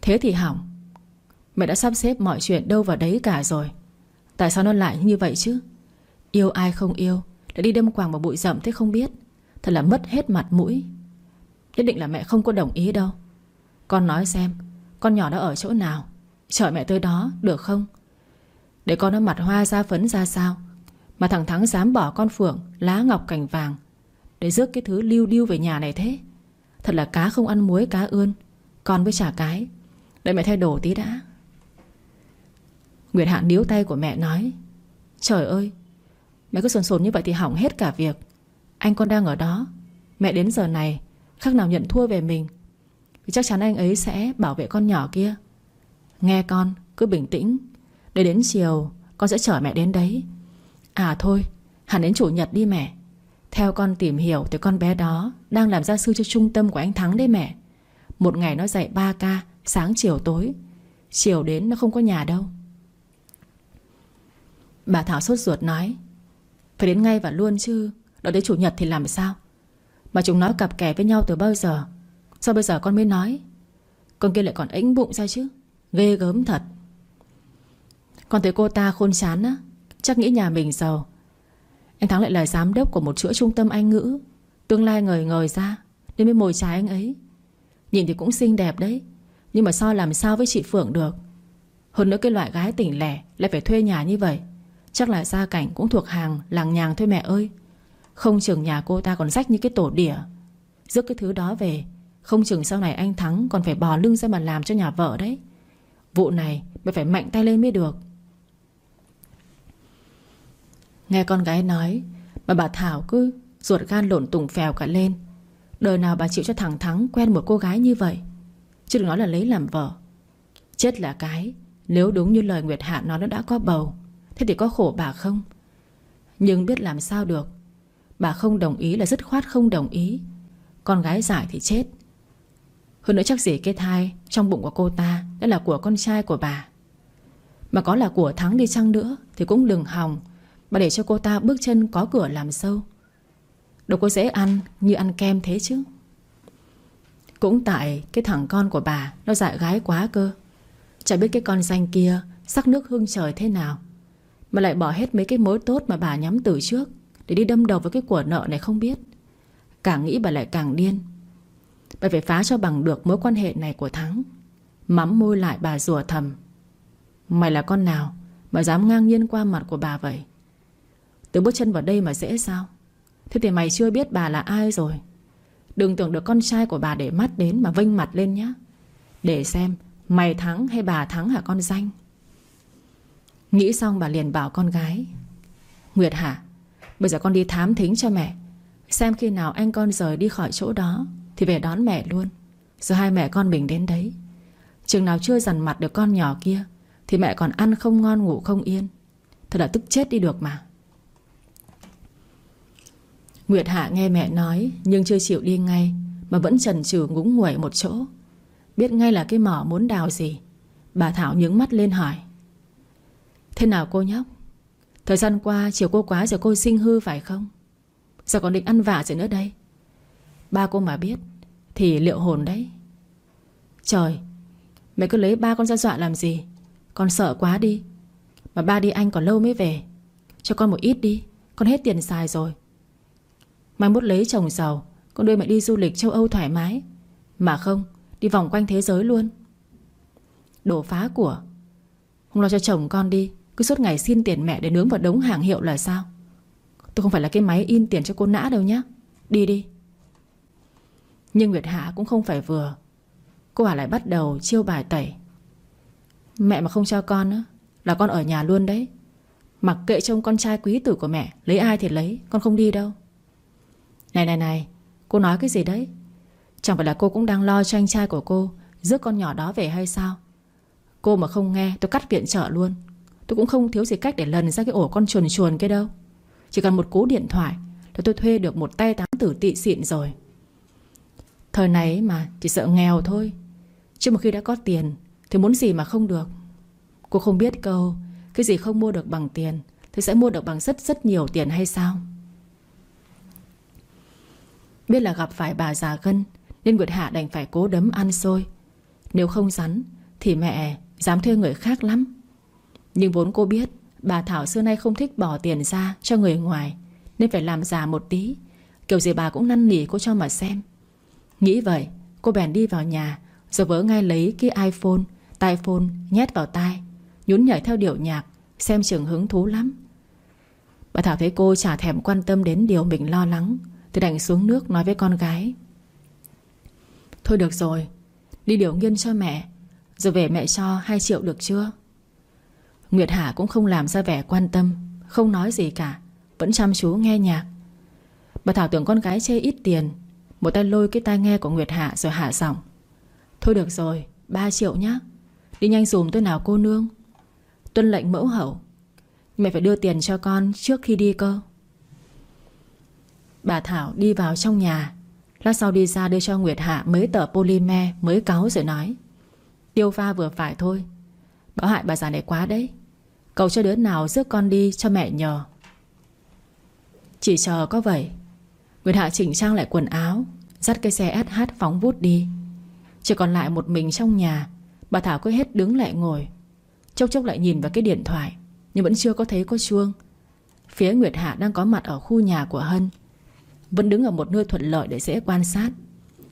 Thế thì hỏng. Mẹ đã sắp xếp mọi chuyện đâu vào đấy cả rồi. Tại sao nó lại như vậy chứ? Yêu ai không yêu Đã đi đâm quàng vào bụi rậm thế không biết. Thật là mất hết mặt mũi. Nhất định là mẹ không có đồng ý đâu. Con nói xem, Con nhỏ đó ở chỗ nào? Chở mẹ tới đó, được không? Để con nó mặt hoa ra phấn ra sao? Mà thằng Thắng dám bỏ con Phượng Lá ngọc cành vàng Để rước cái thứ lưu điêu về nhà này thế. Thật là cá không ăn muối, cá ươn. Con với chả cái. Để mẹ thay đồ tí đã. Nguyệt Hạn níu tay của mẹ nói, Trời ơi, Mẹ cứ sồn sồn như vậy thì hỏng hết cả việc. Anh con đang ở đó. Mẹ đến giờ này, Khác nào nhận thua về mình. Vì chắc chắn anh ấy sẽ bảo vệ con nhỏ kia. Nghe con, cứ bình tĩnh. Để đến chiều, con sẽ chở mẹ đến đấy. À thôi, Hẳn đến chủ nhật đi mẹ. Theo con tìm hiểu thì con bé đó, Đang làm gia sư cho trung tâm của anh Thắng đấy mẹ. Một ngày nó dạy 3 ca, Sáng chiều tối. Chiều đến nó không có nhà đâu. Bà Thảo sốt ruột nói, Phải đến ngay và luôn chứ, Đợi đến chủ nhật thì làm sao? Mà chúng nó cặp kè với nhau từ bao giờ? Sao bây giờ con mới nói, Con kia lại còn ĩnh bụng ra chứ? Ghê gớm thật. Còn thấy cô ta khôn chán á, Chắc nghĩ nhà mình giàu. Anh Thắng lại là giám đốc của một chuỗi trung tâm Anh ngữ. Tương lai ngời ngời ra Nên mới mồi trái anh ấy. Nhìn thì cũng xinh đẹp đấy, Nhưng mà so làm sao với chị Phượng được. Hơn nữa cái loại gái tỉnh lẻ Lại phải thuê nhà như vậy. Chắc là gia cảnh cũng thuộc hàng làng nhàng thôi mẹ ơi. Không chừng nhà cô ta còn rách như cái tổ đỉa. Rước cái thứ đó về, Không chừng sau này anh Thắng còn phải bò lưng ra mà làm cho nhà vợ đấy. Vụ này mày phải mạnh tay lên mới được. Nghe con gái nói, Mà bà Thảo cứ ruột gan lộn tùng phèo cả lên. Đời nào bà chịu cho thằng Thắng quen một cô gái như vậy? Chứ đừng nói là lấy làm vợ. Chết là cái, Nếu đúng như lời Nguyệt Hạ nói nó đã có bầu, Thế thì có khổ bà không? Nhưng biết làm sao được. Bà không đồng ý là dứt khoát không đồng ý. Con gái giải thì chết. Hơn nữa chắc gì cái thai Trong bụng của cô ta đó là của con trai của bà. Mà có là của Thắng đi chăng nữa Thì cũng đừng hòng. Bà để cho cô ta bước chân có cửa làm sâu. Đâu có dễ ăn như ăn kem thế chứ. Cũng tại cái thằng con của bà Nó dại gái quá cơ. Chả biết cái con danh kia Sắc nước hương trời thế nào. Mà lại bỏ hết mấy cái mối tốt mà bà nhắm từ trước Để đi đâm đầu với cái của nợ này không biết. Càng nghĩ bà lại càng điên. Bà phải phá cho bằng được mối quan hệ này của Thắng. Mắm môi lại bà rùa thầm. Mày là con nào Mà dám ngang nhiên qua mặt của bà vậy? Từ bước chân vào đây mà dễ sao? Thế thì mày chưa biết bà là ai rồi. Đừng tưởng được con trai của bà để mắt đến Mà vinh mặt lên nhá. Để xem mày thắng hay bà thắng hả con danh. Nghĩ xong bà liền bảo con gái. Nguyệt hả? Bây giờ con đi thám thính cho mẹ. Xem khi nào anh con rời đi khỏi chỗ đó Thì về đón mẹ luôn. Rồi hai mẹ con mình đến đấy. Chừng nào chưa dằn mặt được con nhỏ kia, Thì mẹ còn ăn không ngon, ngủ không yên. Thật là tức chết đi được mà. Nguyệt Hạ nghe mẹ nói, Nhưng chưa chịu đi ngay, Mà vẫn chần chừ ngúng nguẩy một chỗ. Biết ngay là cái mỏ muốn đào gì, Bà Thảo nhướng mắt lên hỏi. Thế nào cô nhóc? Thời gian qua chiều cô quá giờ cô sinh hư phải không? Giờ còn định ăn vạ gì nữa đây? Ba cô mà biết, Thì liệu hồn đấy? Trời Mày cứ lấy ba con ra dọa làm gì? Con sợ quá đi. Mà ba đi anh còn lâu mới về. Cho con một ít đi, Con hết tiền xài rồi. Mai mốt lấy chồng giàu, Con đưa mẹ đi du lịch châu Âu thoải mái. Mà không, Đi vòng quanh thế giới luôn. Đổ phá của. Không lo cho chồng con đi, Cứ suốt ngày xin tiền mẹ để nướng vào đống hàng hiệu là sao? Tôi không phải là cái máy in tiền cho cô nã đâu nhá. Đi đi. Nhưng Nguyệt Hạ cũng không phải vừa. Cô Hà lại bắt đầu chiêu bài tẩy. Mẹ mà không cho con á, Là con ở nhà luôn đấy. Mặc kệ trông con trai quý tử của mẹ, Lấy ai thì lấy, Con không đi đâu. Này này này, Cô nói cái gì đấy? Chẳng phải là cô cũng đang lo cho anh trai của cô Rước con nhỏ đó về hay sao? Cô mà không nghe, tôi cắt viện trợ luôn. Tôi cũng không thiếu gì cách để lần ra cái ổ con chuồn chuồn kia đâu. Chỉ cần một cú điện thoại Là tôi thuê được một tay tám tử tị xịn rồi. Thời này mà chỉ sợ nghèo thôi. Chứ một khi đã có tiền, Thì muốn gì mà không được? Cô không biết câu, Cái gì không mua được bằng tiền, Thì sẽ mua được bằng rất rất nhiều tiền hay sao? Biết là gặp phải bà già gân, Nên Nguyệt Hạ đành phải cố đấm ăn xôi. Nếu không rắn, Thì mẹ dám thuê người khác lắm. Nhưng vốn cô biết, Bà Thảo xưa nay không thích bỏ tiền ra cho người ngoài, Nên phải làm già một tí. Kiểu gì bà cũng năn nỉ cô cho mà xem. Nghĩ vậy, Cô bèn đi vào nhà rồi vỡ ngay lấy cái iPhone, Tai phone nhét vào tai, Nhún nhảy theo điệu nhạc, Xem trường hứng thú lắm. Bà Thảo thấy cô chả thèm quan tâm đến điều mình lo lắng, Thì đành xuống nước nói với con gái. Thôi được rồi, Đi điều nghiên cho mẹ, Rồi về mẹ cho 2 triệu được chưa? Nguyệt Hà cũng không làm ra vẻ quan tâm, Không nói gì cả, Vẫn chăm chú nghe nhạc. Bà Thảo tưởng con gái chê ít tiền, Một tay lôi cái tai nghe của Nguyệt Hạ rồi hạ giọng. Thôi được rồi 3 triệu nhá. Đi nhanh dùm tôi nào cô nương. Tuân lệnh mẫu hậu. Mẹ phải đưa tiền cho con trước khi đi cơ. Bà Thảo đi vào trong nhà. Lát sau đi ra đưa cho Nguyệt Hạ Mấy tờ polymer mới cáu rồi nói. Tiêu pha vừa phải thôi. Bảo hại bà già này quá đấy. Cầu cho đứa nào rước con đi cho mẹ nhờ. Chỉ chờ có vậy. Nguyệt Hạ chỉnh trang lại quần áo, Dắt cái xe SH phóng vút đi. Chỉ còn lại một mình trong nhà, Bà Thảo cứ hết đứng lại ngồi. Chốc chốc lại nhìn vào cái điện thoại, Nhưng vẫn chưa có thấy có chuông. Phía Nguyệt Hạ đang có mặt ở khu nhà của Hân, Vẫn đứng ở một nơi thuận lợi để dễ quan sát.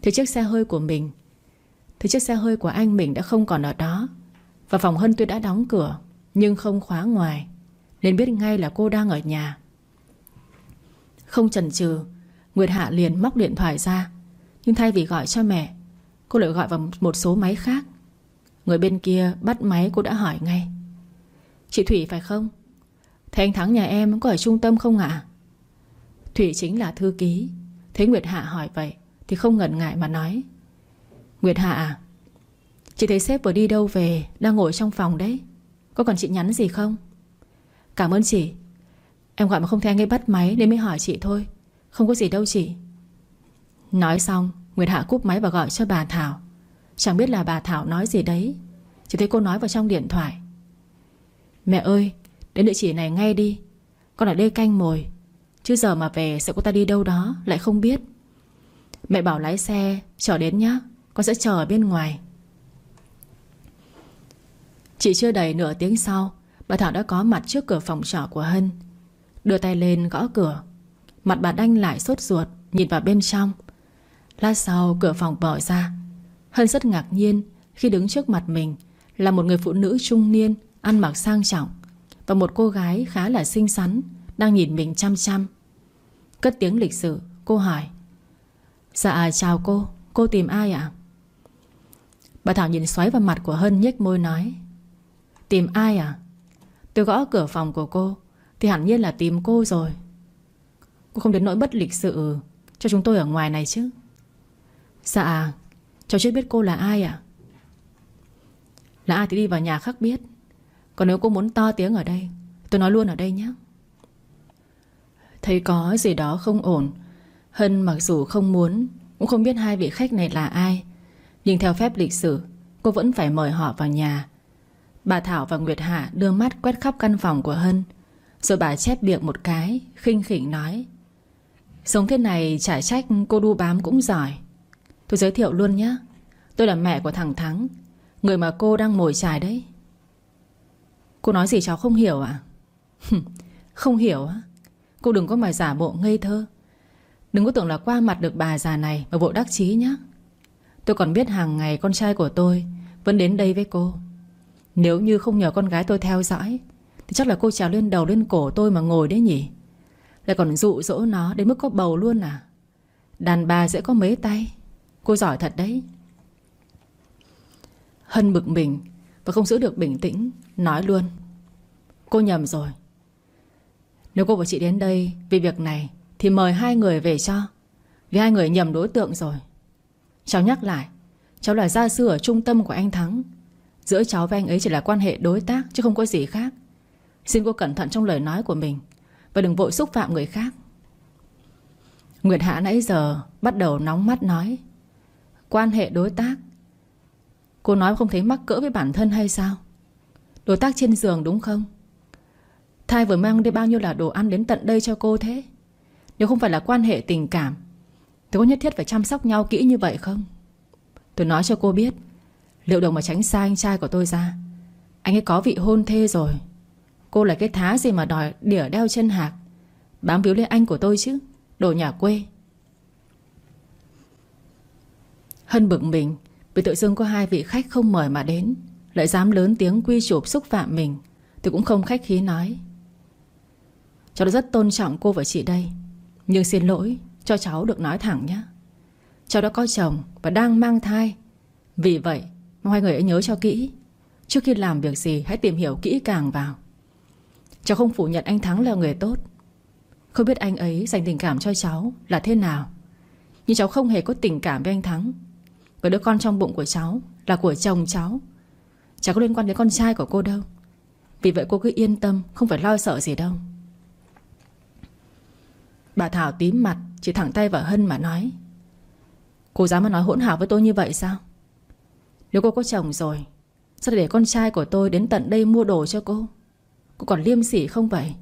Thì chiếc xe hơi của mình, Thì chiếc xe hơi của anh mình đã không còn ở đó. Và phòng Hân tôi đã đóng cửa, Nhưng không khóa ngoài, Nên biết ngay là cô đang ở nhà. Không chần chừ, Nguyệt Hạ liền móc điện thoại ra, Nhưng thay vì gọi cho mẹ Cô lại gọi vào một số máy khác. Người bên kia bắt máy cô đã hỏi ngay. Chị Thủy phải không? Thế anh Thắng nhà em có ở trung tâm không ạ? Thủy chính là thư ký. Thấy Nguyệt Hạ hỏi vậy Thì không ngần ngại mà nói. Nguyệt Hạ à Chị thấy sếp vừa đi đâu về, Đang ngồi trong phòng đấy. Có cần chị nhắn gì không? Cảm ơn chị. Em gọi mà không thấy anh ấy bắt máy Nên mới hỏi chị thôi. Không có gì đâu chị. Nói xong Nguyệt Hạ cúp máy và gọi cho bà Thảo. Chẳng biết là bà Thảo nói gì đấy. Chỉ thấy cô nói vào trong điện thoại. Mẹ ơi, Đến địa chỉ này ngay đi. Con ở đây canh mồi. Chứ giờ mà về, sợ cô ta đi đâu đó, Lại không biết. Mẹ bảo lái xe, chở đến nhá. Con sẽ chờ ở bên ngoài. Chỉ chưa đầy nửa tiếng sau, Bà Thảo đã có mặt trước cửa phòng trọ của Hân. Đưa tay lên gõ cửa. Mặt bà đanh lại sốt ruột, Nhìn vào bên trong. Lát sau cửa phòng mở ra. Hân rất ngạc nhiên khi đứng trước mặt mình Là một người phụ nữ trung niên, Ăn mặc sang trọng Và một cô gái khá là xinh xắn Đang nhìn mình chăm chăm. Cất tiếng lịch sự, cô hỏi Dạ chào cô Cô tìm ai ạ? Bà Thảo nhìn xoáy vào mặt của Hân nhếch môi nói, Tìm ai à Tôi gõ cửa phòng của cô, Thì hẳn nhiên là tìm cô rồi. Cô không đến nỗi bất lịch sự Cho chúng tôi ở ngoài này chứ. Dạ. Cháu chưa biết cô là ai à Là ai thì đi vào nhà khác biết. Còn nếu cô muốn to tiếng ở đây, Tôi nói luôn ở đây nhé. Thấy có gì đó không ổn, Hân mặc dù không muốn, Cũng không biết hai vị khách này là ai. Nhưng theo phép lịch sử, Cô vẫn phải mời họ vào nhà. Bà Thảo và Nguyệt Hạ đưa mắt quét khắp căn phòng của Hân. Rồi bà chép miệng một cái, khinh khỉnh nói. Sống thế này chả trách cô đu bám cũng giỏi. Tôi giới thiệu luôn nhé. Tôi là mẹ của thằng Thắng, Người mà cô đang mồi trải đấy. Cô nói gì cháu không hiểu à Không hiểu á. Cô đừng có mà giả bộ ngây thơ. Đừng có tưởng là qua mặt được bà già này Mà bộ đắc chí nhé Tôi còn biết hàng ngày con trai của tôi Vẫn đến đây với cô. Nếu như không nhờ con gái tôi theo dõi, Thì chắc là cô trèo lên đầu lên cổ tôi mà ngồi đấy nhỉ? Lại còn dụ dỗ nó đến mức có bầu luôn à? Đàn bà sẽ có mấy tay. Cô giỏi thật đấy. Hân bực mình Và không giữ được bình tĩnh, Nói luôn. Cô nhầm rồi. Nếu cô và chị đến đây vì việc này, Thì mời hai người về cho. Vì hai người nhầm đối tượng rồi. Cháu nhắc lại, Cháu là gia sư ở trung tâm của anh Thắng. Giữa cháu và anh ấy chỉ là quan hệ đối tác, Chứ không có gì khác. Xin cô cẩn thận trong lời nói của mình Và đừng vội xúc phạm người khác. Nguyệt Hạ nãy giờ Bắt đầu nóng mắt nói. Quan hệ đối tác. Cô nói không thấy mắc cỡ với bản thân hay sao? Đối tác trên giường đúng không? Thai vừa mang đi bao nhiêu là đồ ăn đến tận đây cho cô thế? Nếu không phải là quan hệ tình cảm, Thì có nhất thiết phải chăm sóc nhau kỹ như vậy không? Tôi nói cho cô biết, Liệu đồng mà tránh xa anh trai của tôi ra. Anh ấy có vị hôn thê rồi. Cô là cái thá gì mà đòi đỉa đeo chân hạc, Bám víu lên anh của tôi chứ, Đồ nhà quê. Hân bực mình Vì tự dưng có hai vị khách không mời mà đến, Lại dám lớn tiếng quy chụp xúc phạm mình. Thì cũng không khách khí nói, Cháu rất tôn trọng cô và chị đây, Nhưng xin lỗi Cho cháu được nói thẳng nhé. Cháu đã có chồng và đang mang thai, Vì vậy Mong hai người hãy nhớ cho kỹ. Trước khi làm việc gì, hãy tìm hiểu kỹ càng vào. Cháu không phủ nhận anh Thắng là người tốt. Không biết anh ấy dành tình cảm cho cháu là thế nào, Nhưng cháu không hề có tình cảm với anh Thắng. Với đứa con trong bụng của cháu Là của chồng cháu. Cháu có liên quan đến con trai của cô đâu. Vì vậy cô cứ yên tâm, Không phải lo sợ gì đâu. Bà Thảo tím mặt, Chỉ thẳng tay vào Hân mà nói, Cô dám mà nói hỗn hào với tôi như vậy sao? Nếu cô có chồng rồi, Sao để con trai của tôi đến tận đây mua đồ cho cô? Cô còn liêm sỉ không vậy?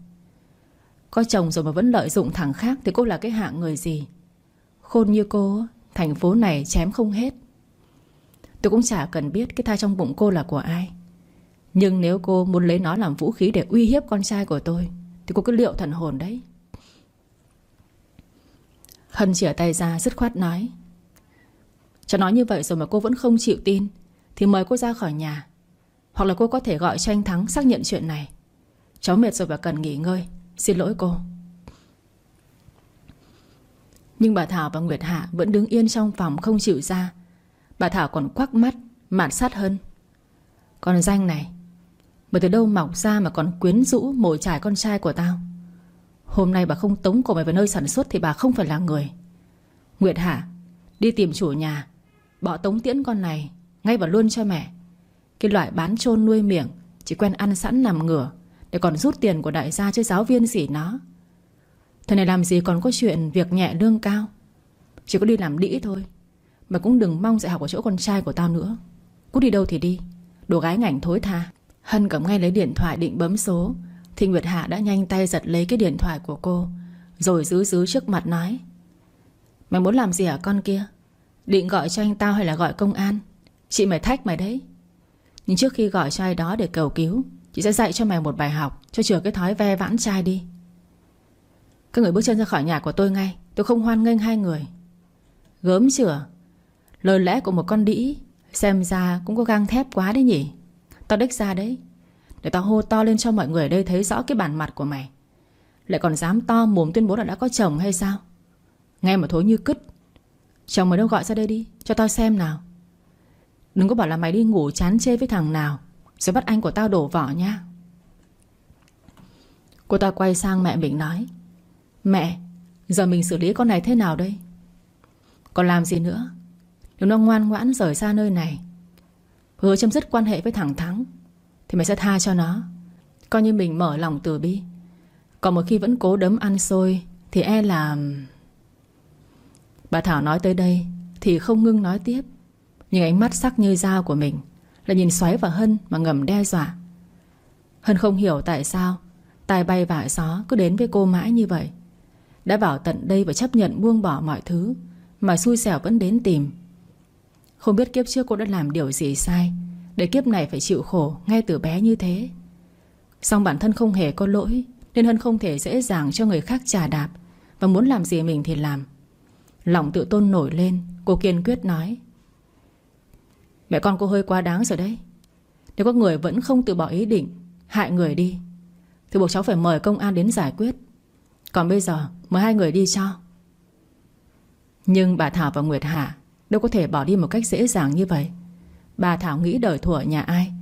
Có chồng rồi mà vẫn lợi dụng thằng khác Thì cô là cái hạng người gì? Khôn như cô, Thành phố này chém không hết. Tôi cũng chả cần biết cái thai trong bụng cô là của ai. Nhưng nếu cô muốn lấy nó làm vũ khí Để uy hiếp con trai của tôi, Thì cô cứ liệu thần hồn đấy. Hân chỉa tay ra, dứt khoát nói Cháu nói như vậy rồi mà cô vẫn không chịu tin, Thì mời cô ra khỏi nhà. Hoặc là cô có thể gọi cho anh Thắng xác nhận chuyện này. Cháu mệt rồi và cần nghỉ ngơi. Xin lỗi cô. Nhưng bà Thảo và Nguyệt Hạ Vẫn đứng yên trong phòng không chịu ra Bà Thảo còn quắc mắt, mạn sát hơn. Con danh này Bởi từ đâu mọc ra mà còn quyến rũ Mồi trải con trai của tao? Hôm nay bà không tống cổ mày vào nơi sản xuất Thì bà không phải là người. Nguyệt Hạ, Đi tìm chủ nhà. Bỏ tống tiễn con này Ngay vào luôn cho mẹ. Cái loại bán chôn nuôi miệng, Chỉ quen ăn sẵn nằm ngửa, Để còn rút tiền của đại gia cho giáo viên gì nó. Thời này làm gì còn có chuyện Việc nhẹ lương cao? Chỉ có đi làm đĩ thôi. Mà cũng đừng mong dạy học ở chỗ con trai của tao nữa. Cút đi đâu thì đi. Đồ gái ngảnh thối tha. Hân cầm ngay lấy điện thoại định bấm số. Thì Nguyệt Hạ đã nhanh tay giật lấy cái điện thoại của cô, Rồi giữ giữ trước mặt nói, Mày muốn làm gì hả con kia? Định gọi cho anh tao hay là gọi công an? Chị mày thách mày đấy. Nhưng trước khi gọi cho ai đó để cầu cứu, Chị sẽ dạy cho mày một bài học Cho chừa cái thói ve vãn trai đi. Các người bước chân ra khỏi nhà của tôi ngay. Tôi không hoan nghênh hai người. Gớm chửa Lời lẽ của một con đĩ, Xem ra cũng có găng thép quá đấy nhỉ? Tao đích ra đấy, Để tao hô to lên cho mọi người ở đây thấy rõ cái bản mặt của mày. Lại còn dám to mồm tuyên bố là đã có chồng hay sao? Nghe mà thối như cứt. Chồng mày đâu gọi ra đây đi, Cho tao xem nào. Đừng có bảo là mày đi ngủ chán chê với thằng nào, Rồi bắt anh của tao đổ vỏ nha. Cô ta quay sang mẹ mình nói, Mẹ, Giờ mình xử lý con này thế nào đây? Còn làm gì nữa? Nếu nó ngoan ngoãn rời xa nơi này, Hứa chấm dứt quan hệ với thằng Thắng Thì mày sẽ tha cho nó. Coi như mình mở lòng từ bi. Còn một khi vẫn cố đấm ăn xôi, Thì e là Bà Thảo nói tới đây Thì không ngưng nói tiếp. Nhưng ánh mắt sắc như dao của mình Là nhìn xoáy vào Hân mà ngầm đe dọa. Hân không hiểu tại sao Tài bay vả gió cứ đến với cô mãi như vậy. Đã bảo tận đây và chấp nhận buông bỏ mọi thứ Mà xui xẻo vẫn đến tìm. Không biết kiếp trước cô đã làm điều gì sai, Để kiếp này phải chịu khổ Ngay từ bé như thế. Xong bản thân không hề có lỗi, Nên Hân không thể dễ dàng cho người khác trà đạp Và muốn làm gì mình thì làm. Lòng tự tôn nổi lên, Cô kiên quyết nói, Mẹ con cô hơi quá đáng rồi đấy. Nếu có người vẫn không từ bỏ ý định, Hại người đi, Thì buộc cháu phải mời công an đến giải quyết. Còn bây giờ, mời hai người đi cho. Nhưng bà Thảo và Nguyệt Hạ Đâu có thể bỏ đi một cách dễ dàng như vậy. Bà Thảo nghĩ đời thủa nhà ai?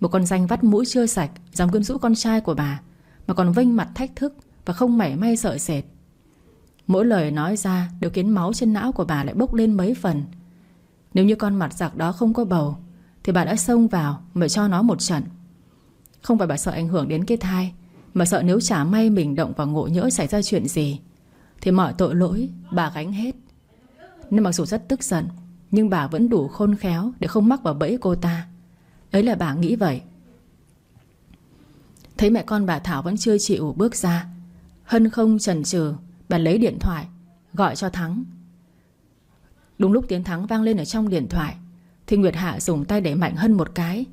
Một con danh vắt mũi chưa sạch, Dám quyến rũ con trai của bà, Mà còn vinh mặt thách thức Và không mảy may sợ sệt. Mỗi lời nói ra đều khiến máu trên não của bà lại bốc lên mấy phần. Nếu như con mặt giặc đó không có bầu, Thì bà đã xông vào Mà cho nó một trận. Không phải bà sợ ảnh hưởng đến cái thai, Mà sợ nếu chả may mình động vào ngộ nhỡ xảy ra chuyện gì, Thì mọi tội lỗi bà gánh hết. Nên mặc dù rất tức giận, Nhưng bà vẫn đủ khôn khéo Để không mắc vào bẫy cô ta. Ấy là bà nghĩ vậy. Thấy mẹ con bà Thảo vẫn chưa chịu bước ra, Hân không chần chừ, Bà lấy điện thoại, Gọi cho Thắng. Đúng lúc tiếng Thắng vang lên ở trong điện thoại, Thì Nguyệt Hạ dùng tay đẩy mạnh Hân một cái.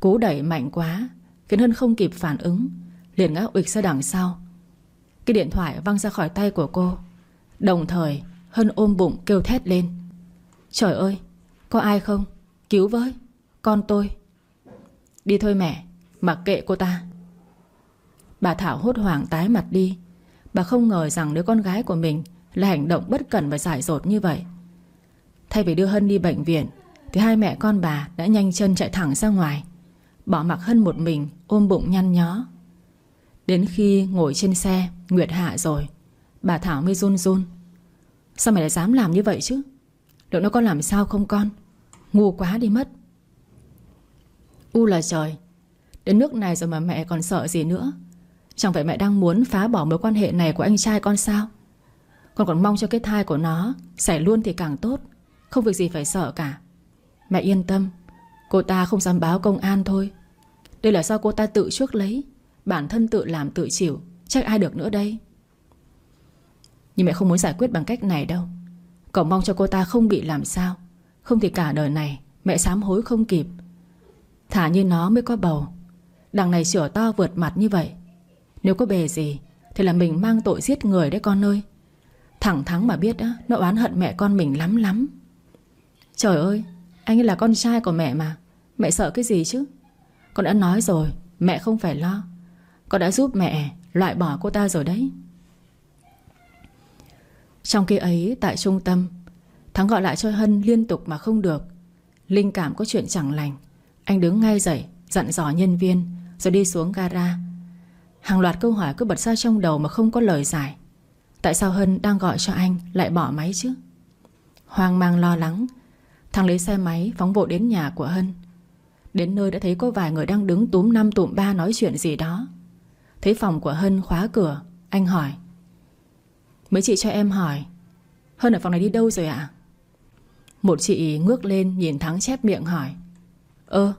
Cú đẩy mạnh quá, Khiến Hân không kịp phản ứng, Liền ngã ụt ra đằng sau. Cái điện thoại văng ra khỏi tay của cô. Đồng thời Hân ôm bụng kêu thét lên. Trời ơi, Có ai không? Cứu với, Con tôi. Đi thôi mẹ, Mặc kệ cô ta. Bà Thảo hốt hoảng tái mặt đi. Bà không ngờ rằng đứa con gái của mình Là hành động bất cẩn và giải dột như vậy. Thay vì đưa Hân đi bệnh viện, Thì hai mẹ con bà đã nhanh chân chạy thẳng ra ngoài, Bỏ mặc Hân một mình Ôm bụng nhăn nhó. Đến khi ngồi trên xe Nguyệt hạ rồi, Bà Thảo mới run run. Sao mày lại dám làm như vậy chứ? Liệu nó có làm sao không con? Ngu quá đi mất. U là trời, Đến nước này rồi mà mẹ còn sợ gì nữa. Chẳng phải mẹ đang muốn phá bỏ mối quan hệ này của anh trai con sao? Con còn mong cho cái thai của nó Xảy luôn thì càng tốt. Không việc gì phải sợ cả. Mẹ yên tâm, Cô ta không dám báo công an thôi. Đây là do cô ta tự trước lấy. Bản thân tự làm tự chịu, Chắc ai được nữa đây? Nhưng mẹ không muốn giải quyết bằng cách này đâu. Cậu mong cho cô ta không bị làm sao. Không thì cả đời này, Mẹ sám hối không kịp. Thả như nó mới có bầu. Đằng này sửa to vượt mặt như vậy. Nếu có bề gì, Thì là mình mang tội giết người đấy con ơi. Thẳng thắng mà biết á, Nó oán hận mẹ con mình lắm lắm. Trời ơi, Anh ấy là con trai của mẹ mà. Mẹ sợ cái gì chứ? Con đã nói rồi, Mẹ không phải lo. Con đã giúp mẹ loại bỏ cô ta rồi đấy. Trong khi ấy, tại trung tâm, Thắng gọi lại cho Hân liên tục mà không được. Linh cảm có chuyện chẳng lành. Anh đứng ngay dậy, Dặn dò nhân viên, Rồi đi xuống gara. Hàng loạt câu hỏi cứ bật ra trong đầu mà không có lời giải. Tại sao Hân đang gọi cho anh Lại bỏ máy chứ? Hoang mang lo lắng, Thằng lấy xe máy phóng vội đến nhà của Hân. Đến nơi đã thấy có vài người đang đứng túm năm tụm ba nói chuyện gì đó. Thấy phòng của Hân khóa cửa, Anh hỏi Mấy chị cho em hỏi. Hân ở phòng này đi đâu rồi ạ? Một chị ngước lên nhìn Thắng chép miệng hỏi. Ơ,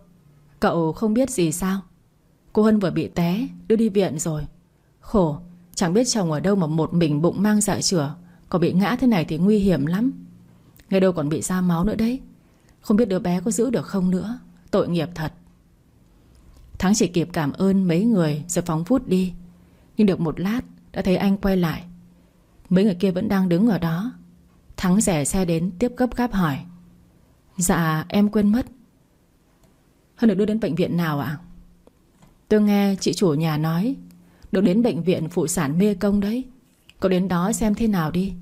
Cậu không biết gì sao? Cô Hân vừa bị té, Đưa đi viện rồi. Khổ, Chẳng biết chồng ở đâu mà một mình bụng mang dạ chửa Còn bị ngã thế này thì nguy hiểm lắm. Ngay đâu còn bị ra máu nữa đấy. Không biết đứa bé có giữ được không nữa. Tội nghiệp thật. Thắng chỉ kịp cảm ơn mấy người Rồi phóng vút đi. Nhưng được một lát, đã thấy anh quay lại. Mấy người kia vẫn đang đứng ở đó. Thắng rẻ xe đến, tiếp gấp gáp hỏi. Dạ em quên mất. Hân được đưa đến bệnh viện nào ạ? Tôi nghe chị chủ nhà nói, Được đến bệnh viện phụ sản mê công đấy. Cậu đến đó xem thế nào đi.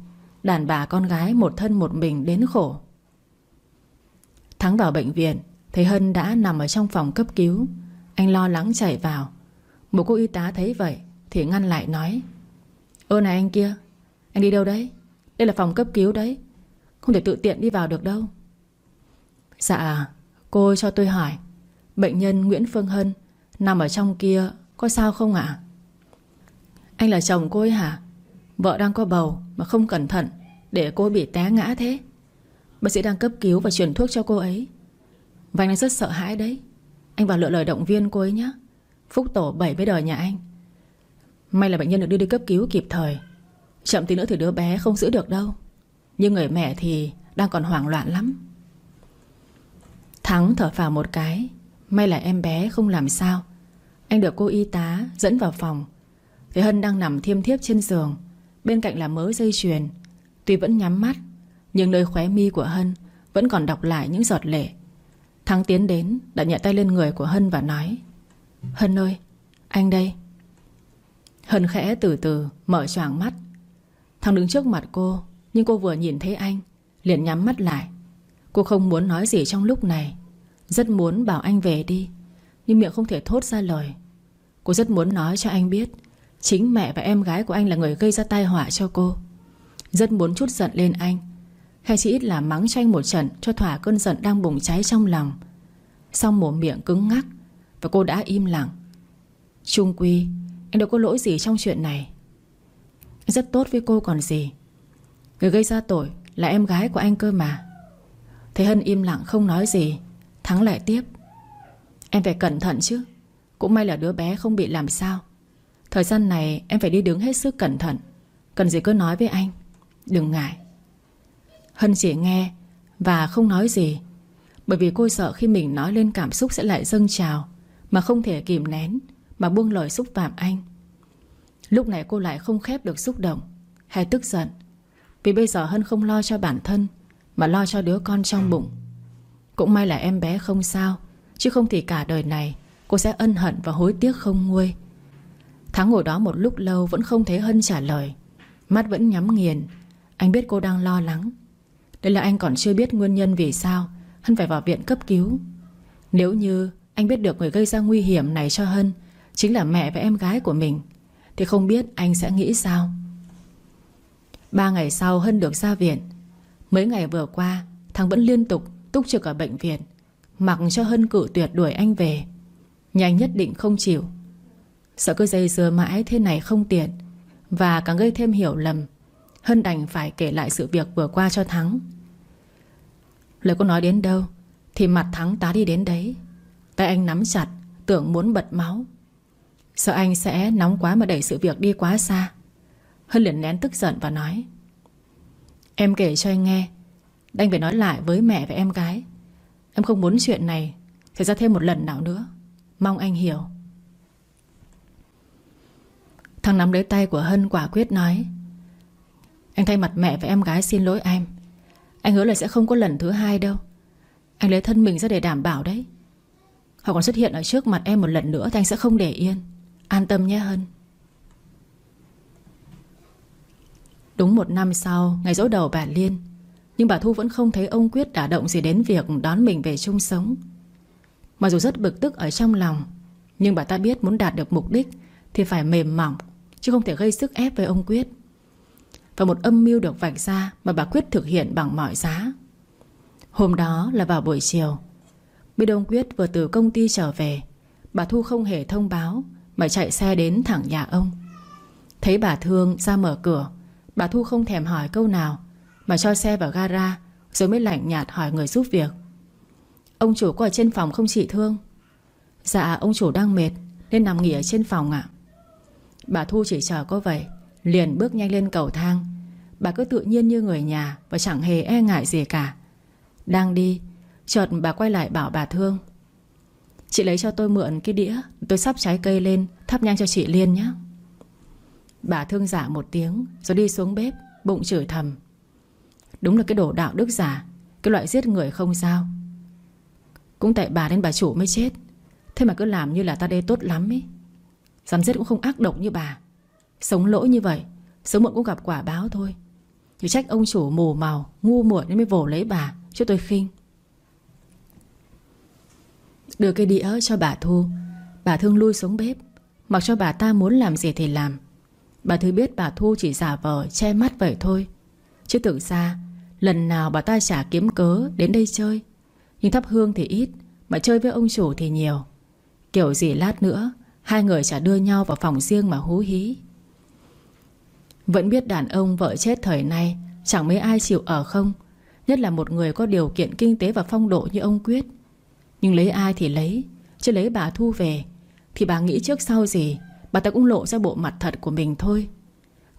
Đàn bà con gái một thân một mình đến khổ. Thắng vào bệnh viện, Thấy Hân đã nằm ở trong phòng cấp cứu. Anh lo lắng chạy vào. Một cô y tá thấy vậy Thì ngăn lại nói. Ơ này anh kia anh đi đâu đấy? Đây là phòng cấp cứu đấy. Không thể tự tiện đi vào được đâu. Dạ cô cho tôi hỏi. Bệnh nhân Nguyễn Phương Hân Nằm ở trong kia, Có sao không ạ? Anh là chồng cô ấy hả? Vợ đang có bầu mà không cẩn thận Để cô bị té ngã thế. Bác sĩ đang cấp cứu và truyền thuốc cho cô ấy. Và anh rất sợ hãi đấy. Anh vào lựa lời động viên cô ấy nhé. Phúc tổ bảy với đời nhà anh. May là bệnh nhân được đưa đi cấp cứu kịp thời. Chậm tí nữa thì đứa bé không giữ được đâu. Nhưng người mẹ thì Đang còn hoảng loạn lắm. Thắng thở phào một cái. May là em bé không làm sao. Anh được cô y tá dẫn vào phòng. Thấy Hân đang nằm thiêm thiếp trên giường. Bên cạnh là mớ dây chuyền. Tuy vẫn nhắm mắt, Nhưng nơi khóe mi của Hân Vẫn còn đọc lại những giọt lệ. Thắng tiến đến, đã nhẹ tay lên người của Hân và nói, Hân ơi, anh đây. Hân khẽ từ từ mở choàng mắt. Thằng đứng trước mặt cô, Nhưng cô vừa nhìn thấy anh, Liền nhắm mắt lại. Cô không muốn nói gì trong lúc này, Rất muốn bảo anh về đi, Nhưng miệng không thể thốt ra lời. Cô rất muốn nói cho anh biết, Chính mẹ và em gái của anh là người gây ra tai họa cho cô. Rất muốn chút giận lên anh, Hay chỉ ít là mắng cho anh một trận Cho thỏa cơn giận đang bùng cháy trong lòng. Xong mồm miệng cứng ngắc, Và cô đã im lặng. Trung Quy Anh đâu có lỗi gì trong chuyện này rất tốt với cô còn gì. Người gây ra tội là em gái của anh cơ mà. Thế Hân im lặng không nói gì, Thắng lại tiếp. Em phải cẩn thận chứ. Cũng may là đứa bé không bị làm sao. Thời gian này em phải đi đứng hết sức cẩn thận. Cần gì cứ nói với anh. Đừng ngại. Hân chỉ nghe Và không nói gì. Bởi vì cô sợ khi mình nói lên cảm xúc sẽ lại dâng trào, Mà không thể kìm nén, Mà buông lời xúc phạm anh. Lúc này cô lại không khép được xúc động, Hay tức giận. Vì bây giờ Hân không lo cho bản thân, Mà lo cho đứa con trong bụng. Cũng may là em bé không sao, Chứ không thì cả đời này Cô sẽ ân hận và hối tiếc không nguôi. Thắng ngồi đó một lúc lâu Vẫn không thấy Hân trả lời. Mắt vẫn nhắm nghiền, Anh biết cô đang lo lắng. Đây là anh còn chưa biết nguyên nhân vì sao Hân phải vào viện cấp cứu. Nếu như anh biết được người gây ra nguy hiểm này cho Hân, Chính là mẹ và em gái của mình thì không biết anh sẽ nghĩ sao? Ba ngày sau Hân được ra viện. Mấy ngày vừa qua Thằng vẫn liên tục túc trực ở bệnh viện, Mặc cho Hân cự tuyệt đuổi anh về. Nhanh nhất định không chịu. Sợ cứ dây dưa mãi thế này không tiện, Và càng gây thêm hiểu lầm, Hân đành phải kể lại sự việc vừa qua cho Thắng. Lời cô nói đến đâu Thì mặt Thắng tá đi đến đấy. Tay anh nắm chặt, Tưởng muốn bật máu. Sợ anh sẽ nóng quá mà đẩy sự việc đi quá xa. Hân liền nén tức giận và nói, Em kể cho anh nghe, Đành phải nói lại với mẹ và em gái. Em không muốn chuyện này Xảy ra thêm một lần nào nữa. Mong anh hiểu. Thằng nắm lấy tay của Hân quả quyết nói, Anh thay mặt mẹ và em gái xin lỗi em. Anh hứa là sẽ không có lần thứ hai đâu. Anh lấy thân mình ra để đảm bảo đấy. Họ còn xuất hiện ở trước mặt em một lần nữa Thì anh sẽ không để yên. An tâm nhé Hân. Đúng một năm sau, Ngày dỗ đầu bà Liên. Nhưng bà Thu vẫn không thấy ông Quyết đả động gì đến việc Đón mình về chung sống. Mặc dù rất bực tức ở trong lòng, Nhưng bà ta biết muốn đạt được mục đích Thì phải mềm mỏng, Chứ không thể gây sức ép với ông Quyết. Và một âm mưu được vạch ra Mà bà Quyết thực hiện bằng mọi giá. Hôm đó là vào buổi chiều, Biết ông Quyết vừa từ công ty trở về, Bà Thu không hề thông báo. Mà chạy xe đến thẳng nhà ông. Thấy bà Thương ra mở cửa, Bà Thu không thèm hỏi câu nào, Mà cho xe vào gara, Rồi mới lạnh nhạt hỏi người giúp việc. Ông chủ có ở trên phòng không chị Thương? Dạ ông chủ đang mệt, Nên nằm nghỉ ở trên phòng ạ. Bà Thu chỉ chờ có vậy, Liền bước nhanh lên cầu thang. Bà cứ tự nhiên như người nhà Và chẳng hề e ngại gì cả. Đang đi, Chợt bà quay lại bảo bà Thương. Chị lấy cho tôi mượn cái đĩa. Tôi sắp trái cây lên, Thắp nhang cho chị Liên nhé. Bà Thương giả một tiếng, Rồi đi xuống bếp, Bụng chửi thầm. Đúng là cái đồ đạo đức giả, Cái loại giết người không sao. Cũng tại bà nên bà chủ mới chết. Thế mà cứ làm như là ta đây tốt lắm ấy Dám giết cũng không ác độc như bà. Sống lỗi như vậy, Sớm muộn cũng gặp quả báo thôi. Chỉ trách ông chủ mù màu, Ngu muội nên mới vồ lấy bà Chứ tôi khinh. Đưa cái đĩa cho bà Thu. Bà Thương lui xuống bếp. Mặc cho bà ta muốn làm gì thì làm. Bà Thư biết bà Thu chỉ giả vờ Che mắt vậy thôi. Chứ tưởng ra, Lần nào bà ta chả kiếm cớ đến đây chơi. Nhưng thắp hương thì ít, Mà chơi với ông chủ thì nhiều. Kiểu gì lát nữa, Hai người chả đưa nhau vào phòng riêng mà hú hí. Vẫn biết đàn ông vợ chết thời nay, Chẳng mấy ai chịu ở không. Nhất là một người có điều kiện kinh tế và phong độ như ông Quyết. Nhưng lấy ai thì lấy, Chứ lấy bà Thu về, Thì bà nghĩ trước sau gì? Bà ta cũng lộ ra bộ mặt thật của mình thôi.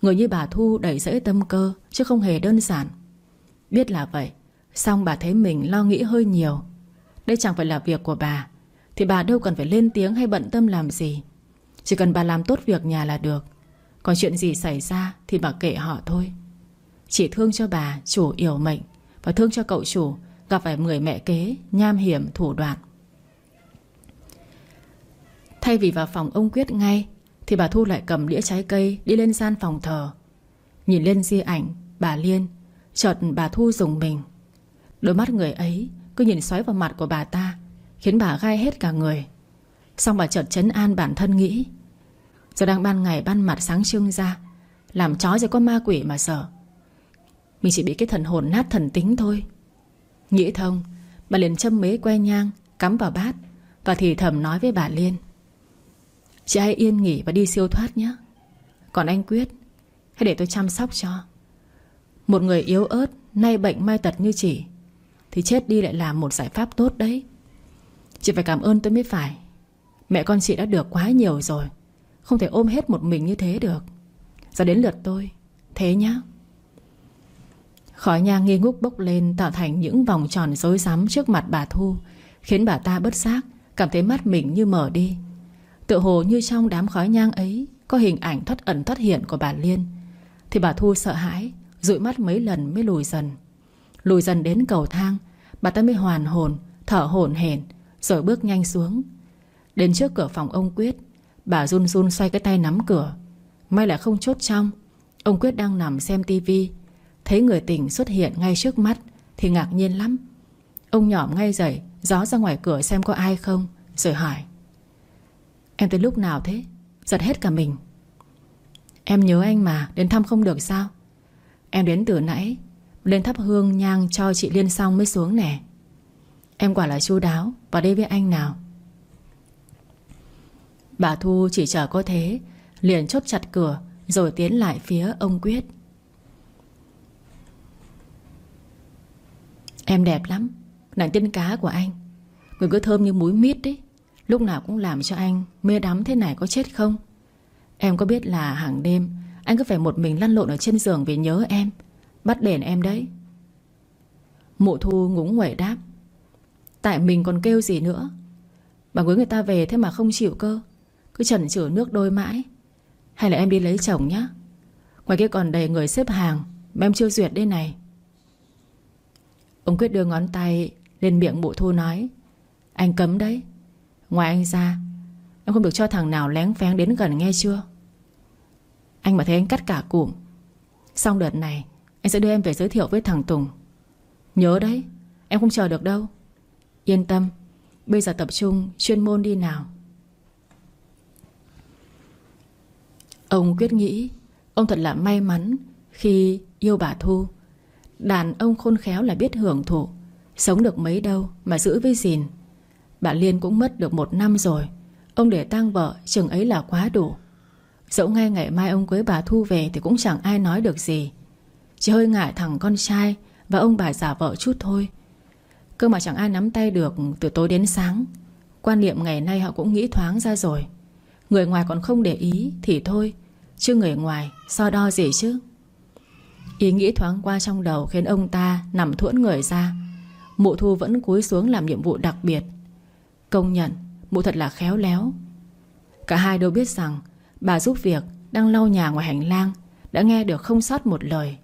Người như bà Thu đầy dẫy tâm cơ, Chứ không hề đơn giản. Biết là vậy, Xong bà thấy mình lo nghĩ hơi nhiều. Đây chẳng phải là việc của bà, thì bà đâu cần phải lên tiếng hay bận tâm làm gì. Chỉ cần bà làm tốt việc nhà là được. Còn chuyện gì xảy ra Thì bà kệ họ thôi. Chỉ thương cho bà chủ yểu mệnh Và thương cho cậu chủ Gặp phải người mẹ kế, Nham hiểm, thủ đoạn. Thay vì vào phòng ông Quyết ngay, Thì bà Thu lại cầm đĩa trái cây Đi lên gian phòng thờ. Nhìn lên di ảnh, Bà Liên, Chợt bà Thu dùng mình. Đôi mắt người ấy cứ nhìn xoáy vào mặt của bà ta, Khiến bà gai hết cả người. Xong bà chợt chấn an bản thân nghĩ, Giờ đang ban ngày ban mặt sáng trưng ra, Làm chó cho có ma quỷ mà sợ. Mình chỉ bị cái thần hồn nát thần tính thôi. Nghĩ thông, Bà liền châm mấy que nhang, Cắm vào bát, Và thì thầm nói với bà Liên. Chị hãy yên nghỉ và đi siêu thoát nhé. Còn anh Quyết, Hãy để tôi chăm sóc cho. Một người yếu ớt, Nay bệnh mai tật như chị, Thì chết đi lại là một giải pháp tốt đấy. Chị phải cảm ơn tôi mới phải. Mẹ con chị đã được quá nhiều rồi, Không thể ôm hết một mình như thế được. Giờ đến lượt tôi, Thế nhá. Khói nhang nghi ngút bốc lên Tạo thành những vòng tròn rối rắm trước mặt bà Thu, Khiến bà ta bất giác, Cảm thấy mắt mình như mở đi. Tự hồ như trong đám khói nhang ấy Có hình ảnh thoát ẩn thoát hiện của bà Liên, Thì bà Thu sợ hãi, dụi mắt mấy lần mới lùi dần. Lùi dần đến cầu thang, Bà ta mới hoàn hồn, Thở hổn hển, Rồi bước nhanh xuống. Đến trước cửa phòng ông Quyết, Bà run run xoay cái tay nắm cửa. May là không chốt trong, Ông Quyết đang nằm xem tivi Thấy người tình xuất hiện ngay trước mắt Thì ngạc nhiên lắm. Ông nhỏm ngay dậy, Gió ra ngoài cửa xem có ai không, Rồi hỏi. Em tới lúc nào thế? Giật hết cả mình. Em nhớ anh mà, Đến thăm không được sao? Em đến từ nãy, Lên thắp hương nhang cho chị Liên xong mới xuống nè. Em quả là chu đáo, Vào đây với anh nào? Bà Thu chỉ chờ có thế, Liền chốt chặt cửa, Rồi tiến lại phía ông Quyết. Em đẹp lắm. Nàng tiên cá của anh. Người cứ thơm như múi mít đấy Lúc nào cũng làm cho anh mê đắm thế này có chết không? Em có biết là hàng đêm, Anh cứ phải một mình lăn lộn ở trên giường Vì nhớ em. Bắt đền em đấy. Mụ thu ngúng nguẩy đáp. Tại mình còn kêu gì nữa? Bà cưới người ta về thế mà không chịu cơ. Cứ chần chừ nước đôi mãi. Hay là em đi lấy chồng nhá. Ngoài kia còn đầy người xếp hàng, Mà em chưa duyệt đây này. Ông Quyết đưa ngón tay lên miệng mụ thu nói, Anh cấm đấy. Ngoài anh ra, Em không được cho thằng nào lén phén đến gần nghe chưa? Anh mà thấy anh cắt cả cụm. Xong đợt này, Anh sẽ đưa em về giới thiệu với thằng Tùng. Nhớ đấy, Em không chờ được đâu. Yên tâm, Bây giờ tập trung chuyên môn đi nào. Ông quyết nghĩ, Ông thật là may mắn Khi yêu bà Thu. Đàn ông khôn khéo là biết hưởng thụ. Sống được mấy đâu mà giữ với gìn. Bà Liên cũng mất được một năm rồi. Ông để tang vợ, chừng ấy là quá đủ. Dẫu ngay ngày mai ông cưới bà Thu về Thì cũng chẳng ai nói được gì. Chỉ hơi ngại thằng con trai Và ông bà giả vợ chút thôi. Cơ mà chẳng ai nắm tay được từ tối đến sáng. Quan niệm ngày nay họ cũng nghĩ thoáng ra rồi. Người ngoài còn không để ý Thì thôi. Chứ người ngoài so đo gì chứ? Ý nghĩ thoáng qua trong đầu Khiến ông ta nằm thuẫn người ra. Mụ thu vẫn cúi xuống làm nhiệm vụ đặc biệt. Công nhận, Mụ thật là khéo léo. Cả hai đều biết rằng Bà giúp việc đang lau nhà ngoài hành lang Đã nghe được không sót một lời.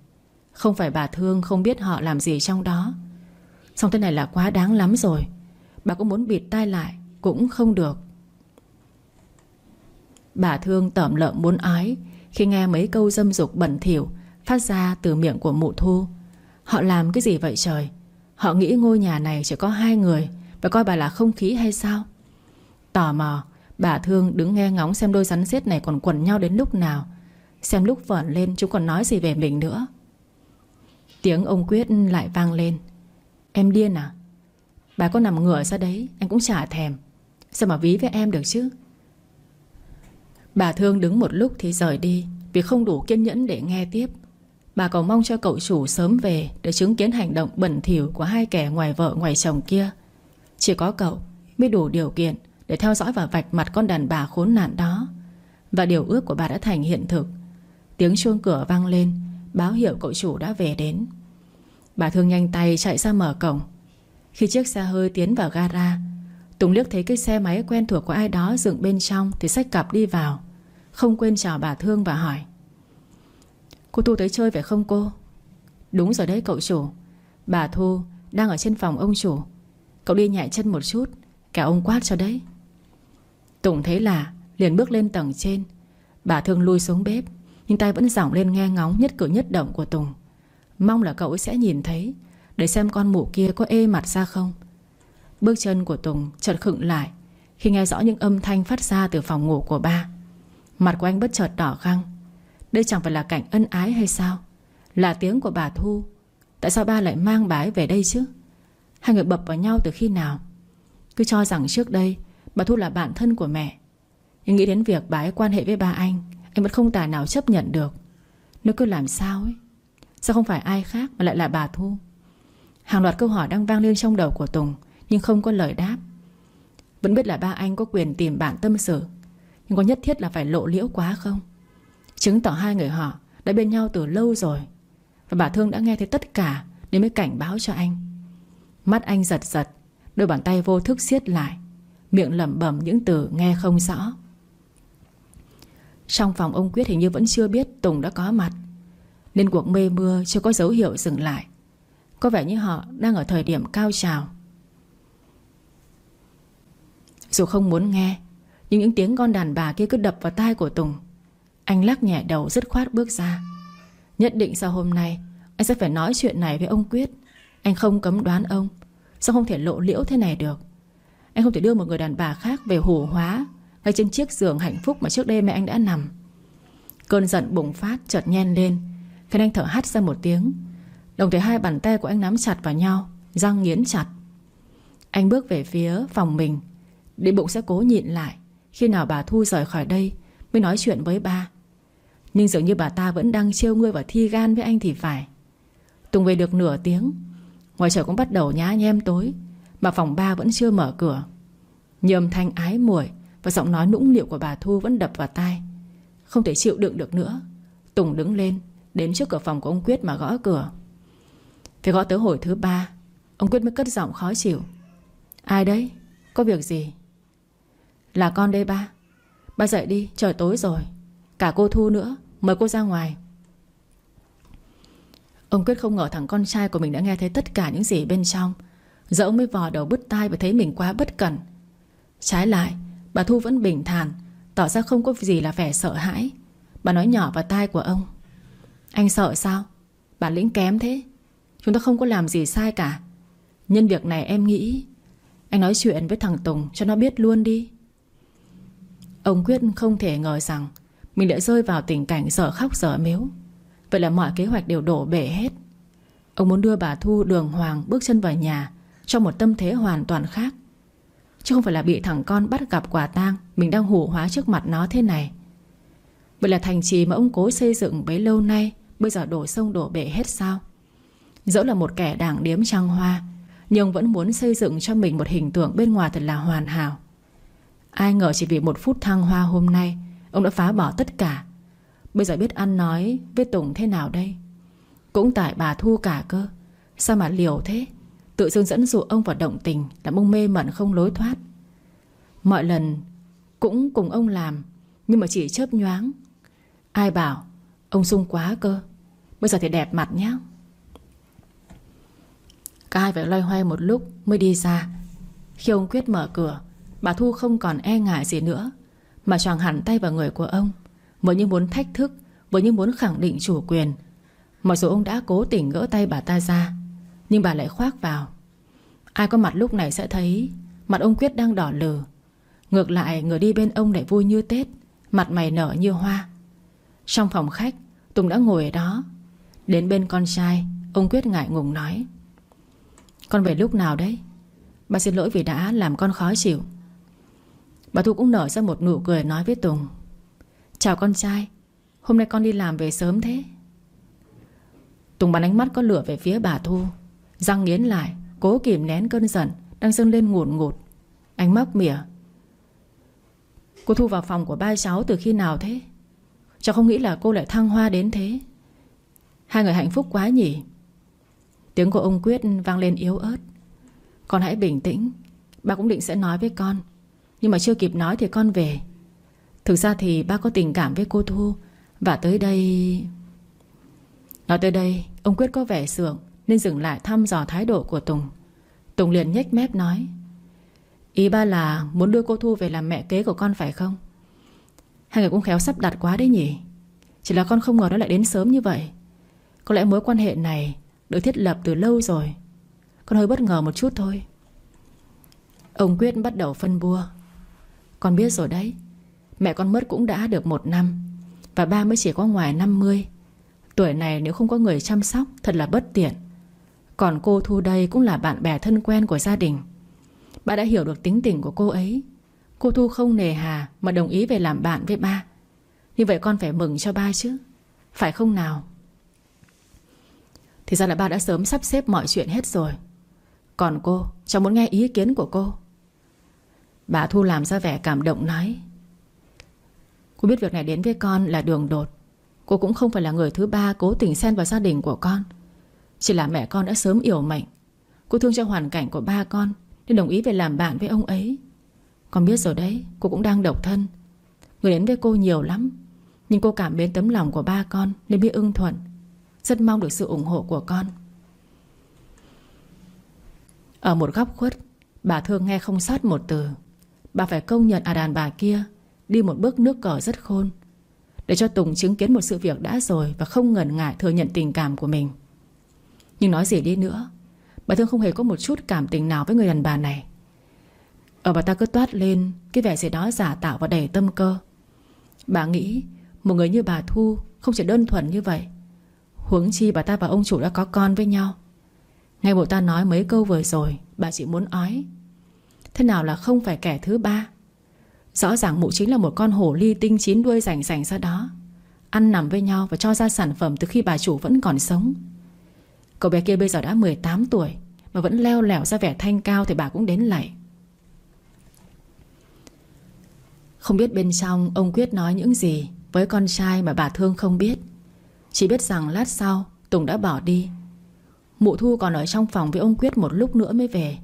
Không phải bà thương không biết họ làm gì trong đó. Xong thế này là quá đáng lắm rồi. Bà cũng muốn bịt tai lại Cũng không được. Bà thương tẩm lợm muốn ái Khi nghe mấy câu dâm dục bẩn thỉu Phát ra từ miệng của mụ thu. Họ làm cái gì vậy trời? Họ nghĩ ngôi nhà này chỉ có hai người, Và coi bà là không khí hay sao? Tò mò, Bà thương đứng nghe ngóng xem đôi rắn xiết này còn quẩn nhau đến lúc nào. Xem lúc vẩn lên chúng còn nói gì về mình nữa. Tiếng ông Quyết lại vang lên. Em điên à? Bà có nằm ngửa ra đấy, Anh cũng chả thèm. Sao mà ví với em được chứ? Bà thương đứng một lúc thì rời đi, Vì không đủ kiên nhẫn để nghe tiếp. Bà cầu mong cho cậu chủ sớm về Để chứng kiến hành động bẩn thỉu Của hai kẻ ngoài vợ, ngoài chồng kia. Chỉ có cậu mới đủ điều kiện Để theo dõi và vạch mặt con đàn bà khốn nạn đó. Và điều ước của bà đã thành hiện thực. Tiếng chuông cửa vang lên, Báo hiệu cậu chủ đã về đến. Bà thương nhanh tay chạy ra mở cổng. Khi chiếc xe hơi tiến vào gara, Tùng liếc thấy cái xe máy quen thuộc của ai đó dựng bên trong Thì xách cặp đi vào. Không quên chào bà Thương và hỏi Cô Thu tới chơi phải không cô? Đúng rồi đấy, cậu chủ. Bà Thu đang ở trên phòng ông chủ. Cậu đi nhảy chân một chút Cả ông quát cho đấy. Tùng thấy là, liền bước lên tầng trên. Bà Thương lui xuống bếp, Nhưng tay vẫn giỏng lên nghe ngóng nhất cử nhất động của Tùng. Mong là cậu ấy sẽ nhìn thấy, Để xem con mụ kia có ê mặt ra không. Bước chân của Tùng chợt khựng lại, Khi nghe rõ những âm thanh phát ra từ phòng ngủ của ba. Mặt của anh bất chợt đỏ găng đây chẳng phải là cảnh ân ái hay sao? Là tiếng của bà Thu. Tại sao ba lại mang bà ấy về đây chứ? Hai người bập vào nhau từ khi nào? Cứ cho rằng trước đây, Bà Thu là bạn thân của mẹ. Nhưng nghĩ đến việc bà ấy quan hệ với ba anh Anh vẫn không tài nào chấp nhận được. Nó cứ làm sao ấy, Sao không phải ai khác mà lại là bà Thu? Hàng loạt câu hỏi đang vang lên trong đầu của Tùng, Nhưng không có lời đáp. Vẫn biết là ba anh có quyền tìm bạn tâm sự, Nhưng có nhất thiết là phải lộ liễu quá không? Chứng tỏ hai người họ Đã bên nhau từ lâu rồi. Và bà Thương đã nghe thấy tất cả Nên mới cảnh báo cho anh. Mắt anh giật giật, Đôi bàn tay vô thức siết lại, Miệng lẩm bẩm những từ nghe không rõ. Trong phòng ông Quyết hình như vẫn chưa biết Tùng đã có mặt, Nên cuộc mê mưa chưa có dấu hiệu dừng lại. Có vẻ như họ đang ở thời điểm cao trào. Dù không muốn nghe, Nhưng những tiếng con đàn bà kia cứ đập vào tai của Tùng. Anh lắc nhẹ đầu dứt khoát bước ra. Nhất định sau hôm nay, Anh sẽ phải nói chuyện này với ông Quyết. Anh không cấm đoán ông. Sao không thể lộ liễu thế này được? Anh không thể đưa một người đàn bà khác về hủ hóa Ngay trên chiếc giường hạnh phúc mà trước đây mẹ anh đã nằm. Cơn giận bùng phát chợt nhen lên, Khiến anh thở hắt ra một tiếng. Đồng thời hai bàn tay của anh nắm chặt vào nhau, Răng nghiến chặt. Anh bước về phía phòng mình. Định bụng sẽ cố nhịn lại. Khi nào bà Thu rời khỏi đây, Mới nói chuyện với ba. Nhưng dường như bà ta vẫn đang trêu ngươi và thi gan với anh thì phải. Tùng về được nửa tiếng. Ngoài trời cũng bắt đầu nhá nhem tối Mà phòng ba vẫn chưa mở cửa. Nhầm thanh ái muội Và giọng nói nũng nịu của bà Thu vẫn đập vào tai. Không thể chịu đựng được nữa Tùng đứng lên Đến trước cửa phòng của ông Quyết mà gõ cửa. Phải gõ tới hồi thứ ba Ông Quyết mới cất giọng khó chịu. Ai đấy? Có việc gì? Là con đây ba. Ba dậy đi, trời tối rồi. Cả cô Thu nữa, mời cô ra ngoài. Ông Quyết không ngờ thằng con trai của mình đã nghe thấy tất cả những gì bên trong. Giờ ông mới vò đầu bứt tai và thấy mình quá bất cẩn. Trái lại, Bà Thu vẫn bình thản, Tỏ ra không có gì là vẻ sợ hãi. Bà nói nhỏ vào tai của ông. Anh sợ sao? Bản lĩnh kém thế. Chúng ta không có làm gì sai cả. Nhân việc này em nghĩ, Anh nói chuyện với thằng Tùng cho nó biết luôn đi. Ông Quyết không thể ngờ rằng mình đã rơi vào tình cảnh sợ khóc sợ miếu. Vậy là mọi kế hoạch đều đổ bể hết. Ông muốn đưa bà Thu đường hoàng bước chân vào nhà, Trong một tâm thế hoàn toàn khác. Chứ không phải là bị thằng con bắt gặp quả tang, Mình đang hủ hóa trước mặt nó thế này. Vậy là thành trì mà ông cố xây dựng bấy lâu nay, Bây giờ đổ sông đổ bể hết sao? Dẫu là một kẻ đảng điếm trăng hoa, Nhưng vẫn muốn xây dựng cho mình một hình tượng bên ngoài thật là hoàn hảo. Ai ngờ chỉ vì một phút thăng hoa hôm nay Ông đã phá bỏ tất cả. Bây giờ biết ăn nói với Tùng thế nào đây? Cũng tại bà Thu cả cơ. Sao mà liều thế? Tự dưng dẫn dụ ông vào động tình Làm ông mê mẩn không lối thoát. Mọi lần cũng cùng ông làm, Nhưng mà chỉ chớp nhoáng. Ai bảo Ông sung quá cơ? Bây giờ thì đẹp mặt nhá. Cả hai phải loay hoay một lúc mới đi ra. Khi ông Quyết mở cửa, Bà Thu không còn e ngại gì nữa. Mà choàng hẳn tay vào người của ông Vừa như muốn thách thức Vừa như muốn khẳng định chủ quyền. Mặc dù ông đã cố tình gỡ tay bà ta ra, Nhưng bà lại khoác vào. Ai có mặt lúc này sẽ thấy Mặt ông Quyết đang đỏ lừ. Ngược lại, người đi bên ông lại vui như Tết, Mặt mày nở như hoa. Trong phòng khách, Tùng đã ngồi ở đó. Đến bên con trai, Ông Quyết ngại ngùng nói, Con về lúc nào đấy? Bà xin lỗi vì đã làm con khó chịu. Bà Thu cũng nở ra một nụ cười nói với Tùng. Chào con trai, Hôm nay con đi làm về sớm thế. Tùng bắn ánh mắt có lửa về phía bà Thu. Răng nghiến lại, Cố kìm nén cơn giận, Đang dâng lên ngụt ngụt. Ánh mắt mỉa. Cô Thu vào phòng của ba cháu từ khi nào thế? Cháu không nghĩ là cô lại thăng hoa đến thế. Hai người hạnh phúc quá nhỉ? Tiếng của ông Quyết vang lên yếu ớt. Con hãy bình tĩnh, Ba cũng định sẽ nói với con. Nhưng mà chưa kịp nói thì con về. Thực ra thì ba có tình cảm với cô Thu. Và tới đây, Nói tới đây, Ông Quyết có vẻ sượng, Nên dừng lại thăm dò thái độ của Tùng. Tùng liền nhếch mép nói, Ý ba là muốn đưa cô Thu về làm mẹ kế của con phải không? Hai người cũng khéo sắp đặt quá đấy nhỉ. Chỉ là con không ngờ nó lại đến sớm như vậy. Có lẽ mối quan hệ này Được thiết lập từ lâu rồi. Con hơi bất ngờ một chút thôi. Ông Quyết bắt đầu phân bua. Con biết rồi đấy. Mẹ con mất cũng đã được một năm. Và ba mới chỉ có ngoài 50 Tuổi này nếu không có người chăm sóc, Thật là bất tiện. Còn cô Thu đây cũng là bạn bè thân quen của gia đình. Bà đã hiểu được tính tình của cô ấy. Cô Thu không nề hà Mà đồng ý về làm bạn với ba. Như vậy con phải mừng cho ba chứ. Phải không nào? Thì ra là ba đã sớm sắp xếp mọi chuyện hết rồi. Còn cô, Cháu muốn nghe ý kiến của cô. Bà Thu làm ra vẻ cảm động nói, Cô biết việc này đến với con là đường đột. Cô cũng không phải là người thứ ba Cố tình xen vào gia đình của con. Chỉ là mẹ con đã sớm yểu mệnh. Cô thương cho hoàn cảnh của ba con, Nên đồng ý về làm bạn với ông ấy. Con biết rồi đấy, Cô cũng đang độc thân. Người đến với cô nhiều lắm, Nhưng cô cảm mến tấm lòng của ba con Nên biết ưng thuận. Rất mong được sự ủng hộ của con. Ở một góc khuất, Bà Thương nghe không sót một từ. Bà phải công nhận à đàn bà kia, Đi một bước nước cờ rất khôn. Để cho Tùng chứng kiến một sự việc đã rồi Và không ngần ngại thừa nhận tình cảm của mình. Nhưng nói gì đi nữa, Bà Thương không hề có một chút cảm tình nào Với người đàn bà này. Ở bà ta cứ toát lên Cái vẻ gì đó giả tạo và đầy tâm cơ. Bà nghĩ Một người như bà Thu Không chỉ đơn thuần như vậy, Huống chi bà ta và ông chủ đã có con với nhau. Ngay bộ ta nói mấy câu vừa rồi, Bà chỉ muốn ói. Thế nào là không phải kẻ thứ ba? Rõ ràng mụ chính là một con hổ ly tinh chín đuôi rảnh rảnh ra đó. Ăn nằm với nhau và cho ra sản phẩm từ khi bà chủ vẫn còn sống. Cậu bé kia bây giờ đã 18 tuổi Mà vẫn leo lẻo ra vẻ thanh cao Thì bà cũng đến lại. Không biết bên trong ông Quyết nói những gì Với con trai mà bà thương không biết. Chỉ biết rằng lát sau Tùng đã bỏ đi. Mụ Thu còn ở trong phòng với ông Quyết một lúc nữa mới về.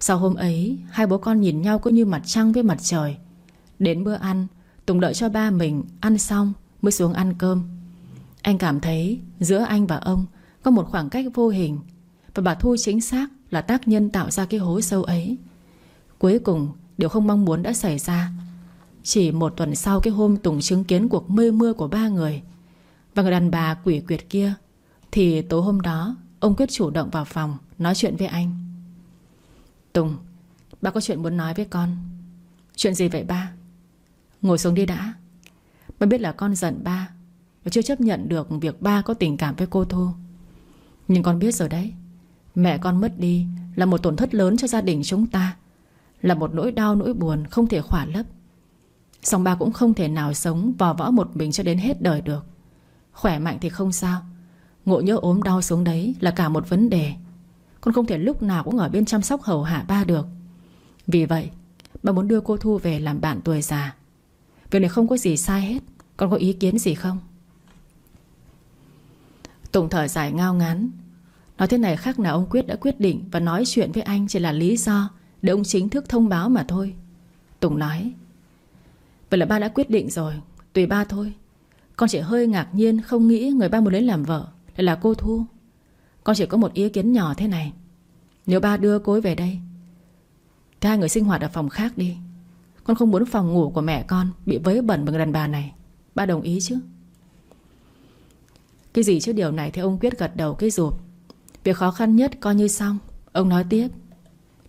Sau hôm ấy, Hai bố con nhìn nhau cứ như mặt trăng với mặt trời. Đến bữa ăn, Tùng đợi cho ba mình ăn xong Mới xuống ăn cơm. Anh cảm thấy giữa anh và ông Có một khoảng cách vô hình Và bà Thu chính xác là tác nhân tạo ra cái hố sâu ấy. Cuối cùng, Điều không mong muốn đã xảy ra. Chỉ một tuần sau cái hôm Tùng chứng kiến cuộc mê mưa của ba người Và người đàn bà quỷ quyệt kia, Thì tối hôm đó, Ông quyết chủ động vào phòng Nói chuyện với anh. Tùng, Ba có chuyện muốn nói với con. Chuyện gì vậy ba? Ngồi xuống đi đã. Ba biết là con giận ba Và chưa chấp nhận được việc ba có tình cảm với cô Thu. Nhưng con biết rồi đấy, Mẹ con mất đi Là một tổn thất lớn cho gia đình chúng ta, Là một nỗi đau nỗi buồn không thể khỏa lấp. Xong ba cũng không thể nào sống Vò võ một mình cho đến hết đời được. Khỏe mạnh thì không sao, Ngộ nhớ ốm đau xuống đấy là cả một vấn đề. Con không thể lúc nào cũng ở bên chăm sóc hầu hạ ba được. Vì vậy Ba muốn đưa cô Thu về làm bạn tuổi già. Việc này không có gì sai hết. Con có ý kiến gì không? Tùng thở dài ngao ngán. Nói thế này khác nào ông Quyết đã quyết định Và nói chuyện với anh chỉ là lý do Để ông chính thức thông báo mà thôi. Tùng nói, Vậy là ba đã quyết định rồi, Tùy ba thôi. Con chỉ hơi ngạc nhiên không nghĩ người ba muốn lấy làm vợ Lại là cô Thu. Con chỉ có một ý kiến nhỏ thế này. Nếu ba đưa cô ấy về đây, Thì hai người sinh hoạt ở phòng khác đi. Con không muốn phòng ngủ của mẹ con Bị vấy bẩn bằng đàn bà này. Ba đồng ý chứ? Cái gì chứ điều này thì ông Quyết gật đầu cái rụp. Việc khó khăn nhất coi như xong. Ông nói tiếp.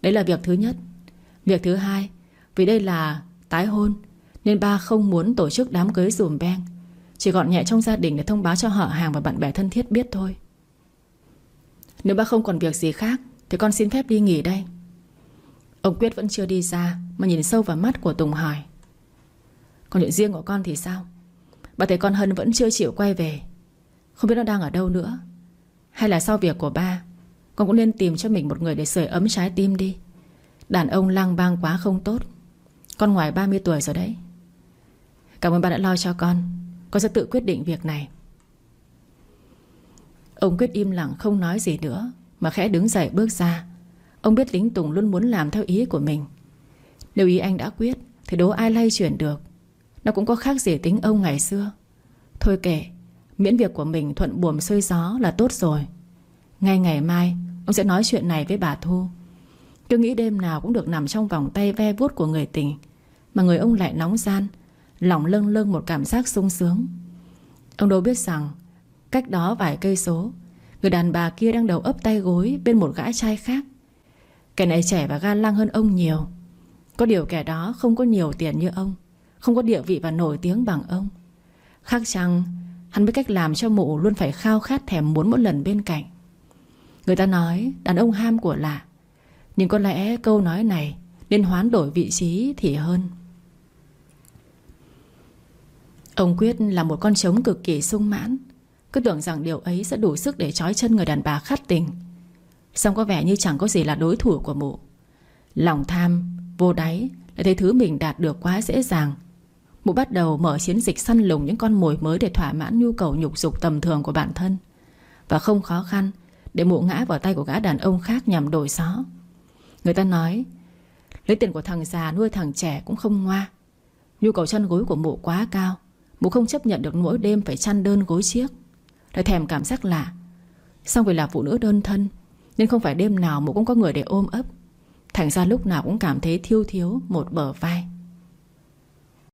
Đấy là việc thứ nhất. Việc thứ hai, Vì đây là tái hôn, Nên ba không muốn tổ chức đám cưới dùm beng. Chỉ gọn nhẹ trong gia đình để thông báo cho họ hàng và bạn bè thân thiết biết thôi. Nếu ba không còn việc gì khác, Thì con xin phép đi nghỉ đây. Ông Quyết vẫn chưa đi ra, Mà nhìn sâu vào mắt của Tùng hỏi. Còn chuyện riêng của con thì sao? Bà thấy con Hân vẫn chưa chịu quay về. Không biết nó đang ở đâu nữa. Hay là sau việc của ba, Con cũng nên tìm cho mình một người để sưởi ấm trái tim đi. Đàn ông lang bang quá không tốt. Con ngoài 30 tuổi rồi đấy. Cảm ơn ba đã lo cho con. Con sẽ tự quyết định việc này. Ông Quyết im lặng không nói gì nữa, Mà khẽ đứng dậy bước ra. Ông biết lính Tùng luôn muốn làm theo ý của mình. Nếu ý anh đã quyết, Thì đố ai lay chuyển được? Nó cũng có khác gì tính ông ngày xưa. Thôi kệ, Miễn việc của mình thuận buồm xuôi gió là tốt rồi. Ngay ngày mai, Ông sẽ nói chuyện này với bà Thu. Cứ nghĩ đêm nào cũng được nằm trong vòng tay ve vuốt của người tình, Mà người ông lại nóng gian, Lòng lâng lâng một cảm giác sung sướng. Ông đâu biết rằng Cách đó vài cây số, Người đàn bà kia đang đầu ấp tay gối Bên một gã trai khác. Kẻ này trẻ và gan lăng hơn ông nhiều. Có điều kẻ đó không có nhiều tiền như ông, Không có địa vị và nổi tiếng bằng ông. Khác chăng, Hắn biết cách làm cho mụ luôn phải khao khát thèm muốn mỗi lần bên cạnh. Người ta nói đàn ông ham của lạ, Nhưng có lẽ câu nói này Nên hoán đổi vị trí thì hơn. Ông Quyết là một con trống cực kỳ sung mãn. Cứ tưởng rằng điều ấy sẽ đủ sức để trói chân người đàn bà khát tình. Xong có vẻ như chẳng có gì là đối thủ của mụ. Lòng tham, vô đáy Lại thấy thứ mình đạt được quá dễ dàng. Mụ bắt đầu mở chiến dịch săn lùng những con mồi mới Để thỏa mãn nhu cầu nhục dục tầm thường của bản thân. Và không khó khăn Để mụ ngã vào tay của gã đàn ông khác nhằm đổi gió. Người ta nói Lấy tiền của thằng già nuôi thằng trẻ cũng không ngoa. Nhu cầu chăn gối của mụ quá cao Mụ không chấp nhận được mỗi đêm phải chăn đơn gối chiếc. Lại thèm cảm giác lạ. Xong vì là phụ nữ đơn thân, Nên không phải đêm nào mụ cũng có người để ôm ấp. Thành ra lúc nào cũng cảm thấy thiêu thiếu một bờ vai.